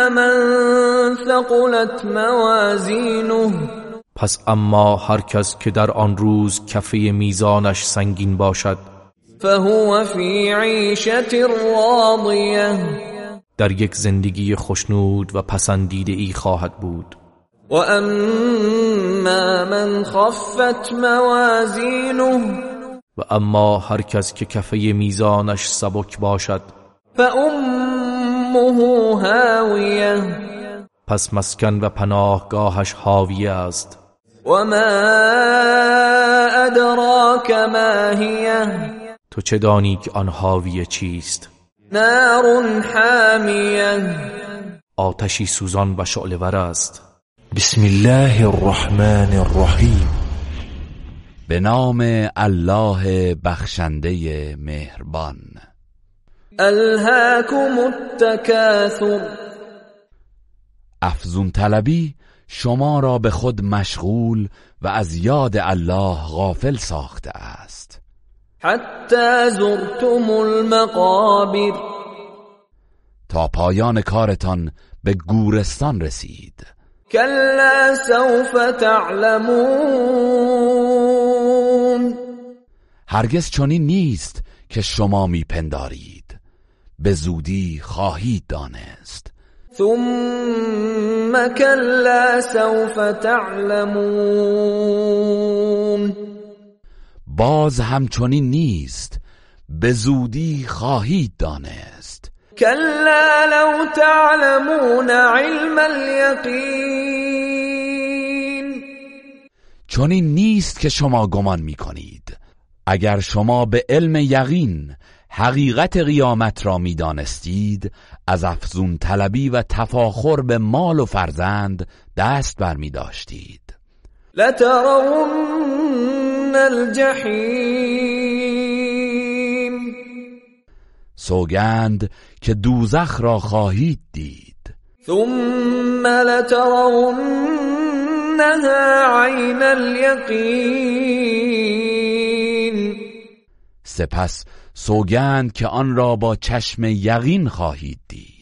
من ثقلت موازینه پس اما هر کس که در آن روز کفه میزانش سنگین باشد فهو فی عیشت راضیه در یک زندگی خشنود و پسندیده ای خواهد بود. و اما من خفت موازینه و اما هر کس که کفه میزانش سبک باشد فامه هاویه پس مسکن و پناهگاهش حاویه است. وما ادراک ما هیه تو چه دانی که آن حاویه چیست؟ نار حامیه. آتشی سوزان و شعله‌ور است. بسم الله الرحمن الرحیم. به نام الله بخشنده مهربان. الهاکم التکاثر. افزون طلبی شما را به خود مشغول و از یاد الله غافل ساخته است. حتی زرتم المقابر. تا پایان کارتان به گورستان رسید. کلا سوف تعلمون. هرگز چنین نیست که شما میپندارید. به زودی خواهید دانست. ثم كلا سوف تعلمون. باز همچنین نیست به زودی خواهید دانست. كلا لو تعلمون علم اليقين چنین نیست که شما گمان می کنید اگر شما به علم یقین حقیقت قیامت را می دانستید از افزون طلبی و تفاخر به مال و فرزند دست بر می داشتید لترون الجحیم. سوگند که دوزخ را خواهید دید. ثم لترونها عین الیقین. سپس سوگند که آن را با چشم یقین خواهید دید.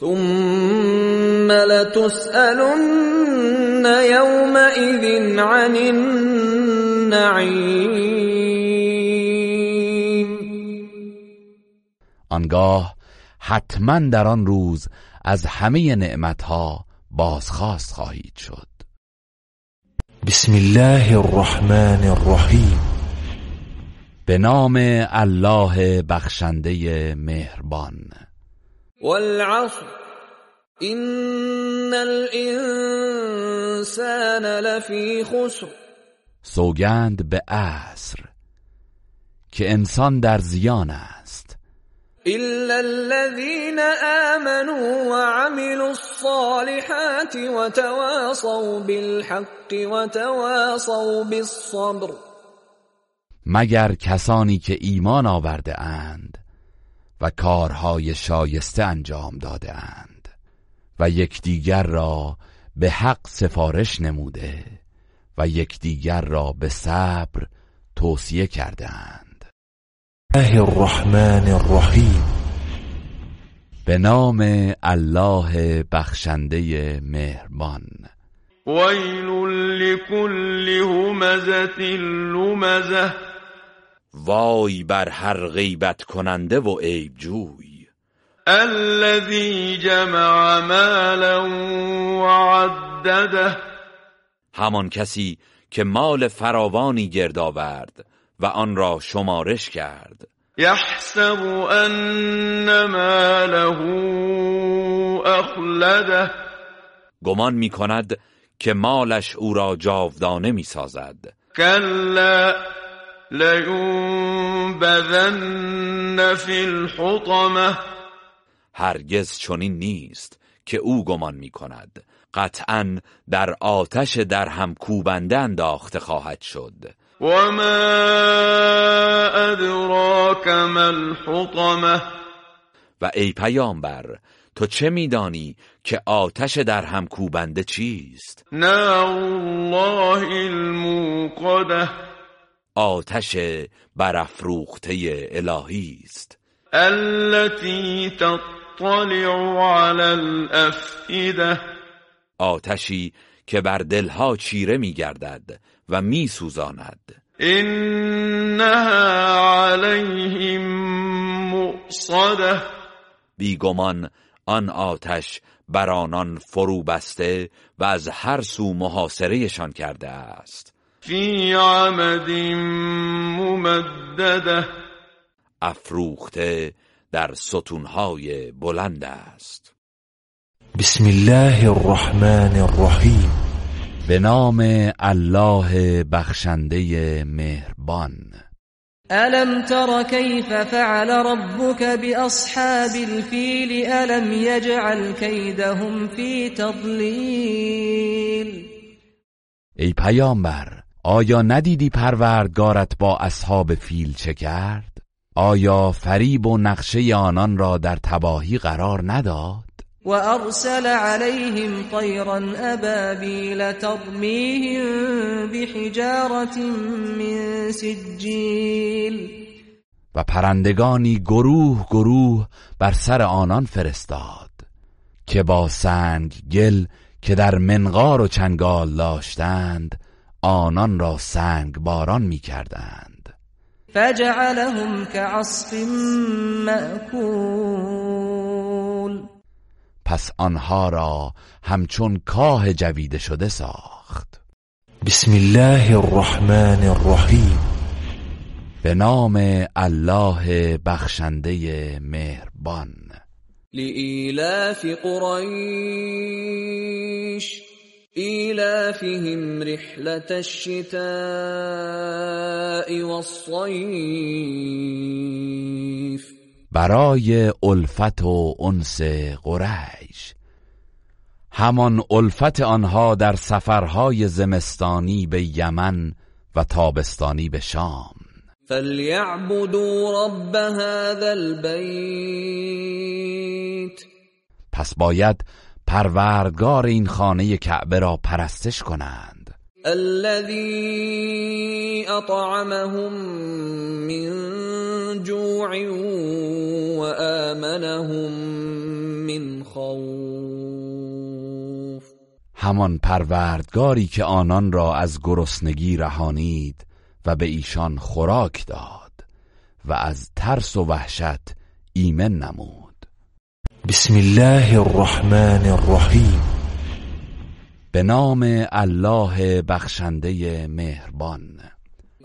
ثم لتسألن يومئذ عن النعیم آنگاه حتما در آن روز از همه نعمتها بازخواست خواهید شد. بسم الله الرحمن الرحیم. به نام الله بخشنده مهربان. والعصر. ان الانسان لفی خسر. سوگند به عصر که انسان در زیان است. الا الذين آمنوا وعملوا الصالحات وتواصوا بالحق وتواصوا بالصبر. مگر کسانی که ایمان آورده اند و کارهای شایسته انجام داده اند و یکدیگر را به حق سفارش نموده؟ و یکدیگر را به صبر توصیه کرده اند الله الرحمن الرحیم. به نام الله بخشنده مهربان. ويل لكل همزة لمزة. وای بر هر غیبت کننده و عیب جوی. الذي جمع مالا وعدده. همان کسی که مال فراوانی گرد آورد و آن را شمارش کرد. يحسب أن ماله أخلده گمان می کند که مالش او را جاودانه می سازد. كلا لينبذن في الحطمة. هرگز چنین نیست که او گمان می کند. قطعا در آتش در هم کوبنده انداخته خواهد شد. وما أدراك ما الحطمة؟ و ای پیامبر تو چه میدانی که آتش در هم کوبنده چیست؟ نار الله الموقده آتش برافروخته الهی است. التي تطلع على الأفئدة. آتشی که بر دلها چیره میگردد و میسوزاند. إنها عليهم مؤصده. بیگمان آن آتش بر آنان فرو بسته و از هر سو محاصرهشان کرده است. في عمد ممدده. افروخته در ستونهای بلند است. بسم الله الرحمن الرحیم به نام الله بخشنده مهربان ألم تر كيف فعل ربك بأصحاب الفيل ألم يجعل كيدهم في تضليل ای پیامبر آیا ندیدی پروردگارت با اصحاب فیل چه کرد؟ آیا فریب و نقشه آنان را در تباهی قرار نداد؟ وأرسل عليهم طيرا أبابيل ترميهم بحجارة من سجيل. و پرندگانی گروه گروه بر سر آنان فرستاد که با سنگ گل که در منقار و چنگال داشتند آنان را سنگ باران می کردند فجعلهم كعصف مأکول پس آنها را همچون کاه جویده شده ساخت. بسم الله الرحمن الرحیم. به نام الله بخشنده مهربان. لإيلاف قريش إيلافهم رحلة الشتاء والصيف برای الفت و انس قریش. همان الفت آنها در سفرهای زمستانی به یمن و تابستانی به شام. فليعبدوا رب هذا البيت پس باید پروردگار این خانه کعبه را پرستش کنند. الذي اطعمهم من جوع وآمنهم من خوف. همان پروردگاری که آنان را از گرسنگی رهانید و به ایشان خوراک داد و از ترس و وحشت ایمن نمود. بسم الله الرحمن الرحیم. به نام الله بخشنده مهربان.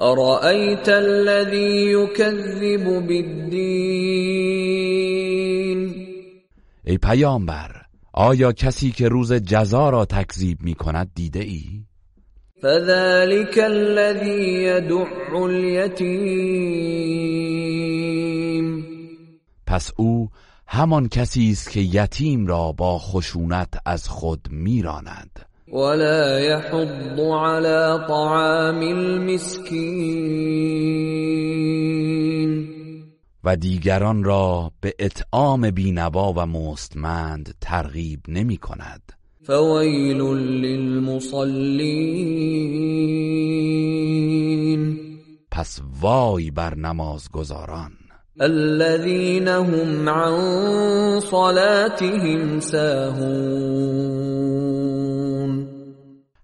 أرأيت الذي يكذب بالدين؟ ای پیامبر آیا کسی که روز جزا را تکذیب می کند دیده ای؟ فذلك الذي يدع اليتيم. پس او همان کسی است که یتیم را با خشونت از خود میراند. ولا يحض على طعام المسكين. و دیگران را به اطعام بینوا و مستمند ترغیب نمی کند. فويل للمصلين پس وای بر نمازگزاران. الذين هم عن صلاتهم ساهون.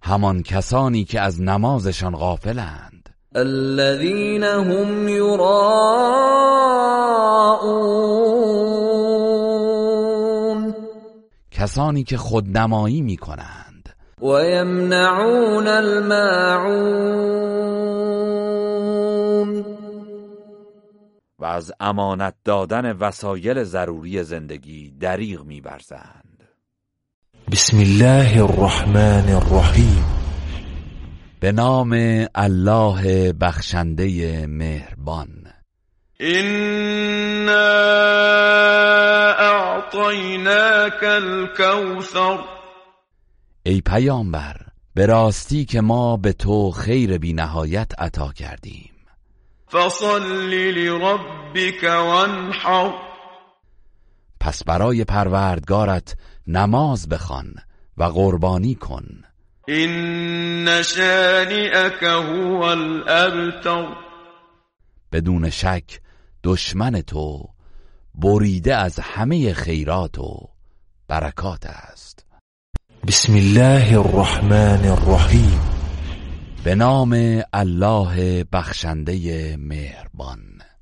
همان کسانی که از نمازشان غافلند. الذين هم يراءون. کسانی که خودنمایی می کنند ويمنعون الماعون. و از امانت دادن وسایل ضروری زندگی دریغ می‌ورزند. بسم الله الرحمن الرحیم. به نام الله بخشنده مهربان. إنا أعطيناك الكوثر. ای پیامبر به راستی که ما به تو خیر بی نهایت عطا کردیم. فصل لربك وانحر. پس برای پروردگارت نماز بخوان و قربانی کن. إن شانئك هو الأبتر. بدون شک دشمن تو بریده از همه خیرات و برکات است. بسم الله الرحمن الرحیم. به نام الله بخشنده مهربان.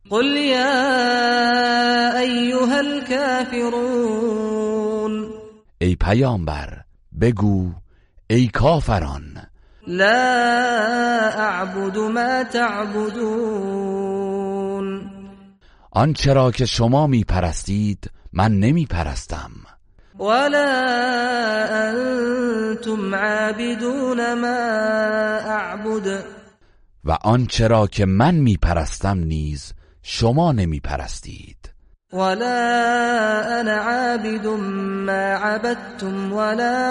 قل يا أيها الكافرون. ای پیامبر بگو ای کافران. لا أعبد ما تعبدون. آنچه را که شما می پرستید من نمی پرستم ولا أنتم عابدون ما أعبد. و آنچه را که من می پرستم نیز شما نمی پرستید ولا أنا عابد ما عبدتم ولا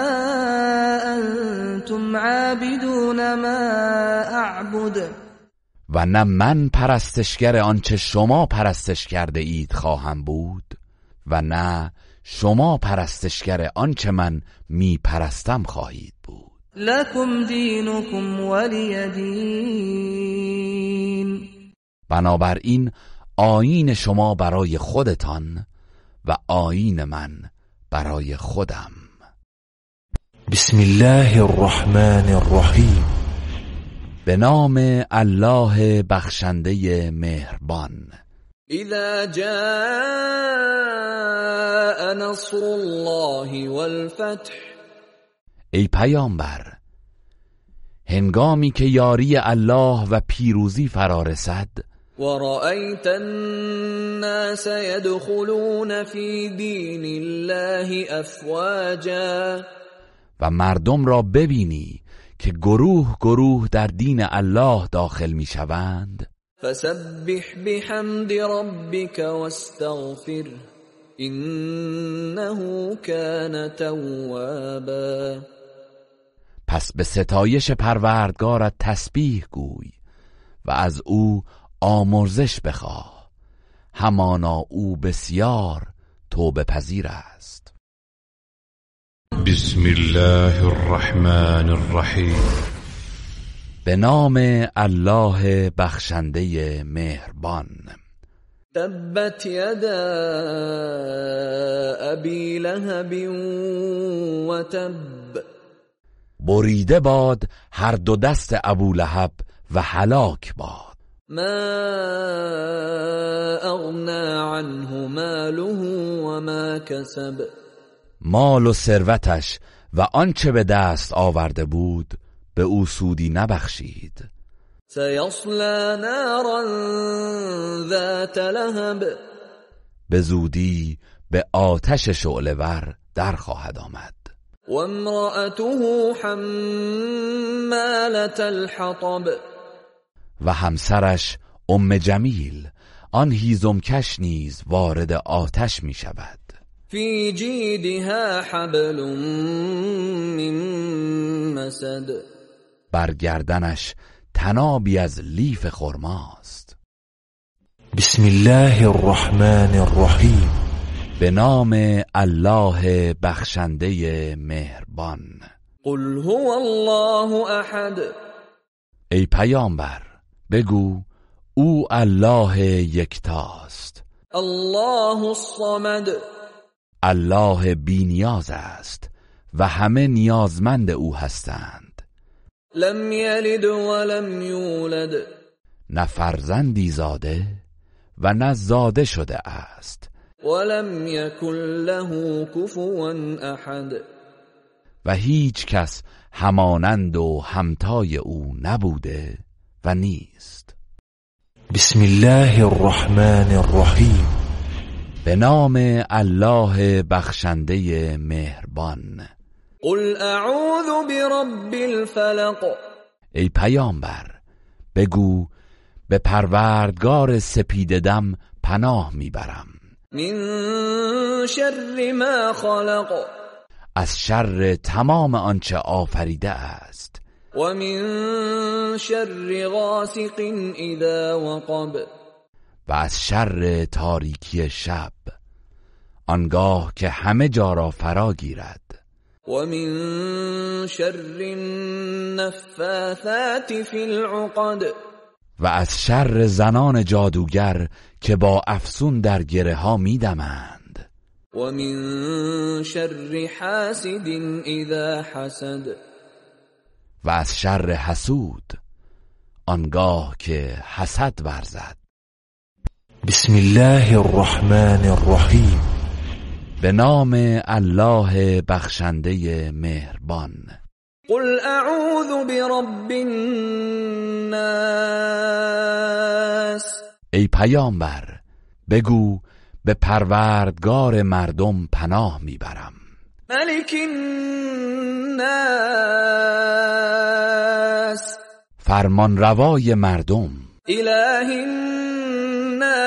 أنتم عابدون ما أعبد. و نه من پرستشگر آنچه شما پرستش کرده اید خواهم بود و نه شما پرستشگر آنچه من می پرستم خواهید بود. لكم دينكم ولي دين بنابراین آیین شما برای خودتان و آیین من برای خودم. بسم الله الرحمن الرحیم. به نام الله بخشنده مهربان. اذا جاء نصر الله والفتح ای پیامبر هنگامی که یاری الله و پیروزی فرا رسد ورأيت الناس يدخلون في دين الله افواجا و مردم را ببینی که گروه گروه در دین الله داخل می‌شوند. فسبح بحمد ربك واستغفر انه كان توابا. پس به ستایش پروردگارت تسبیح گوی و از او آمرزش بخواه. همانا او بسیار توبه پذیر است. بسم الله الرحمن الرحیم. به نام الله بخشنده مهربان. تبت یدا ابی لهب و تب. بریده باد هر دو دست ابولهب و هلاک باد. ما اغنا عنه ماله و ما کسب. مال و ثروتش و آنچه به دست آورده بود به او سودی نبخشید. سیصلا نارا ذات لهب. به زودی به آتش شعلور در خواهد آمد. و امرأته حمالت الحطب. و همسرش ام جمیل آن هیزمکش نیز وارد آتش می شود. فی جیدها حبل من مسد. بر گردنش تنابی از لیف خرماست. بسم الله الرحمن الرحیم. به نام الله بخشنده مهربان. قل هو الله احد. ای پیامبر بگو او الله یکتاست. الله الصمد. الله بینیاز است و همه نیازمند او هستند. لم یلد ولم یولد نه فرزندی زاده و نه زاده شده است. ولم یکن له کفوا احد. و هیچ کس همانند و همتای او نبوده و نیست. بسم الله الرحمن الرحیم. به نام الله بخشنده مهربان. قل اعوذ برب الفلق. ای پیامبر بگو به پروردگار سپیددم پناه می‌برم. من شر ما خلق. از شر تمام آنچه آفریده است. و من شر غاسق اذا وقب. و از شر تاریکی شب آنگاه که همه جا را فرا گیرد. و من شر النفاثات فی العقد. و از شر زنان جادوگر که با افسون در گره ها میدمند. و من شر حاسد اذا حسد. و از شر حسود آنگاه که حسد ورزد. بسم الله الرحمن الرحیم. به نام الله بخشنده مهربان. قل اعوذ برب الناس. ای پیامبر بگو به پروردگار مردم پناه می‌برم. ملک الناس. فرمان روای مردم. اله الناس.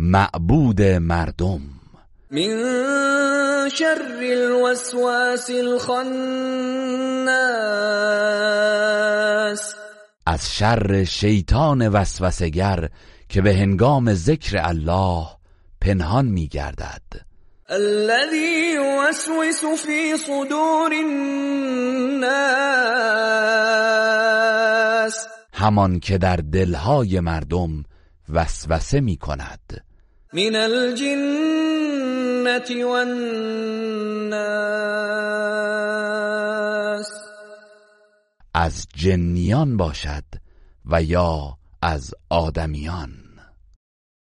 معبود مردم. من شر الوسواس الخناس. از شر شیطان وسوسگر که به هنگام ذکر الله پنهان میگردد. الذي يوسوس في صدور الناس. همان که در دلهای مردم وسوسه می کند من الجنة والناس. از جنیان باشد و یا از آدمیان.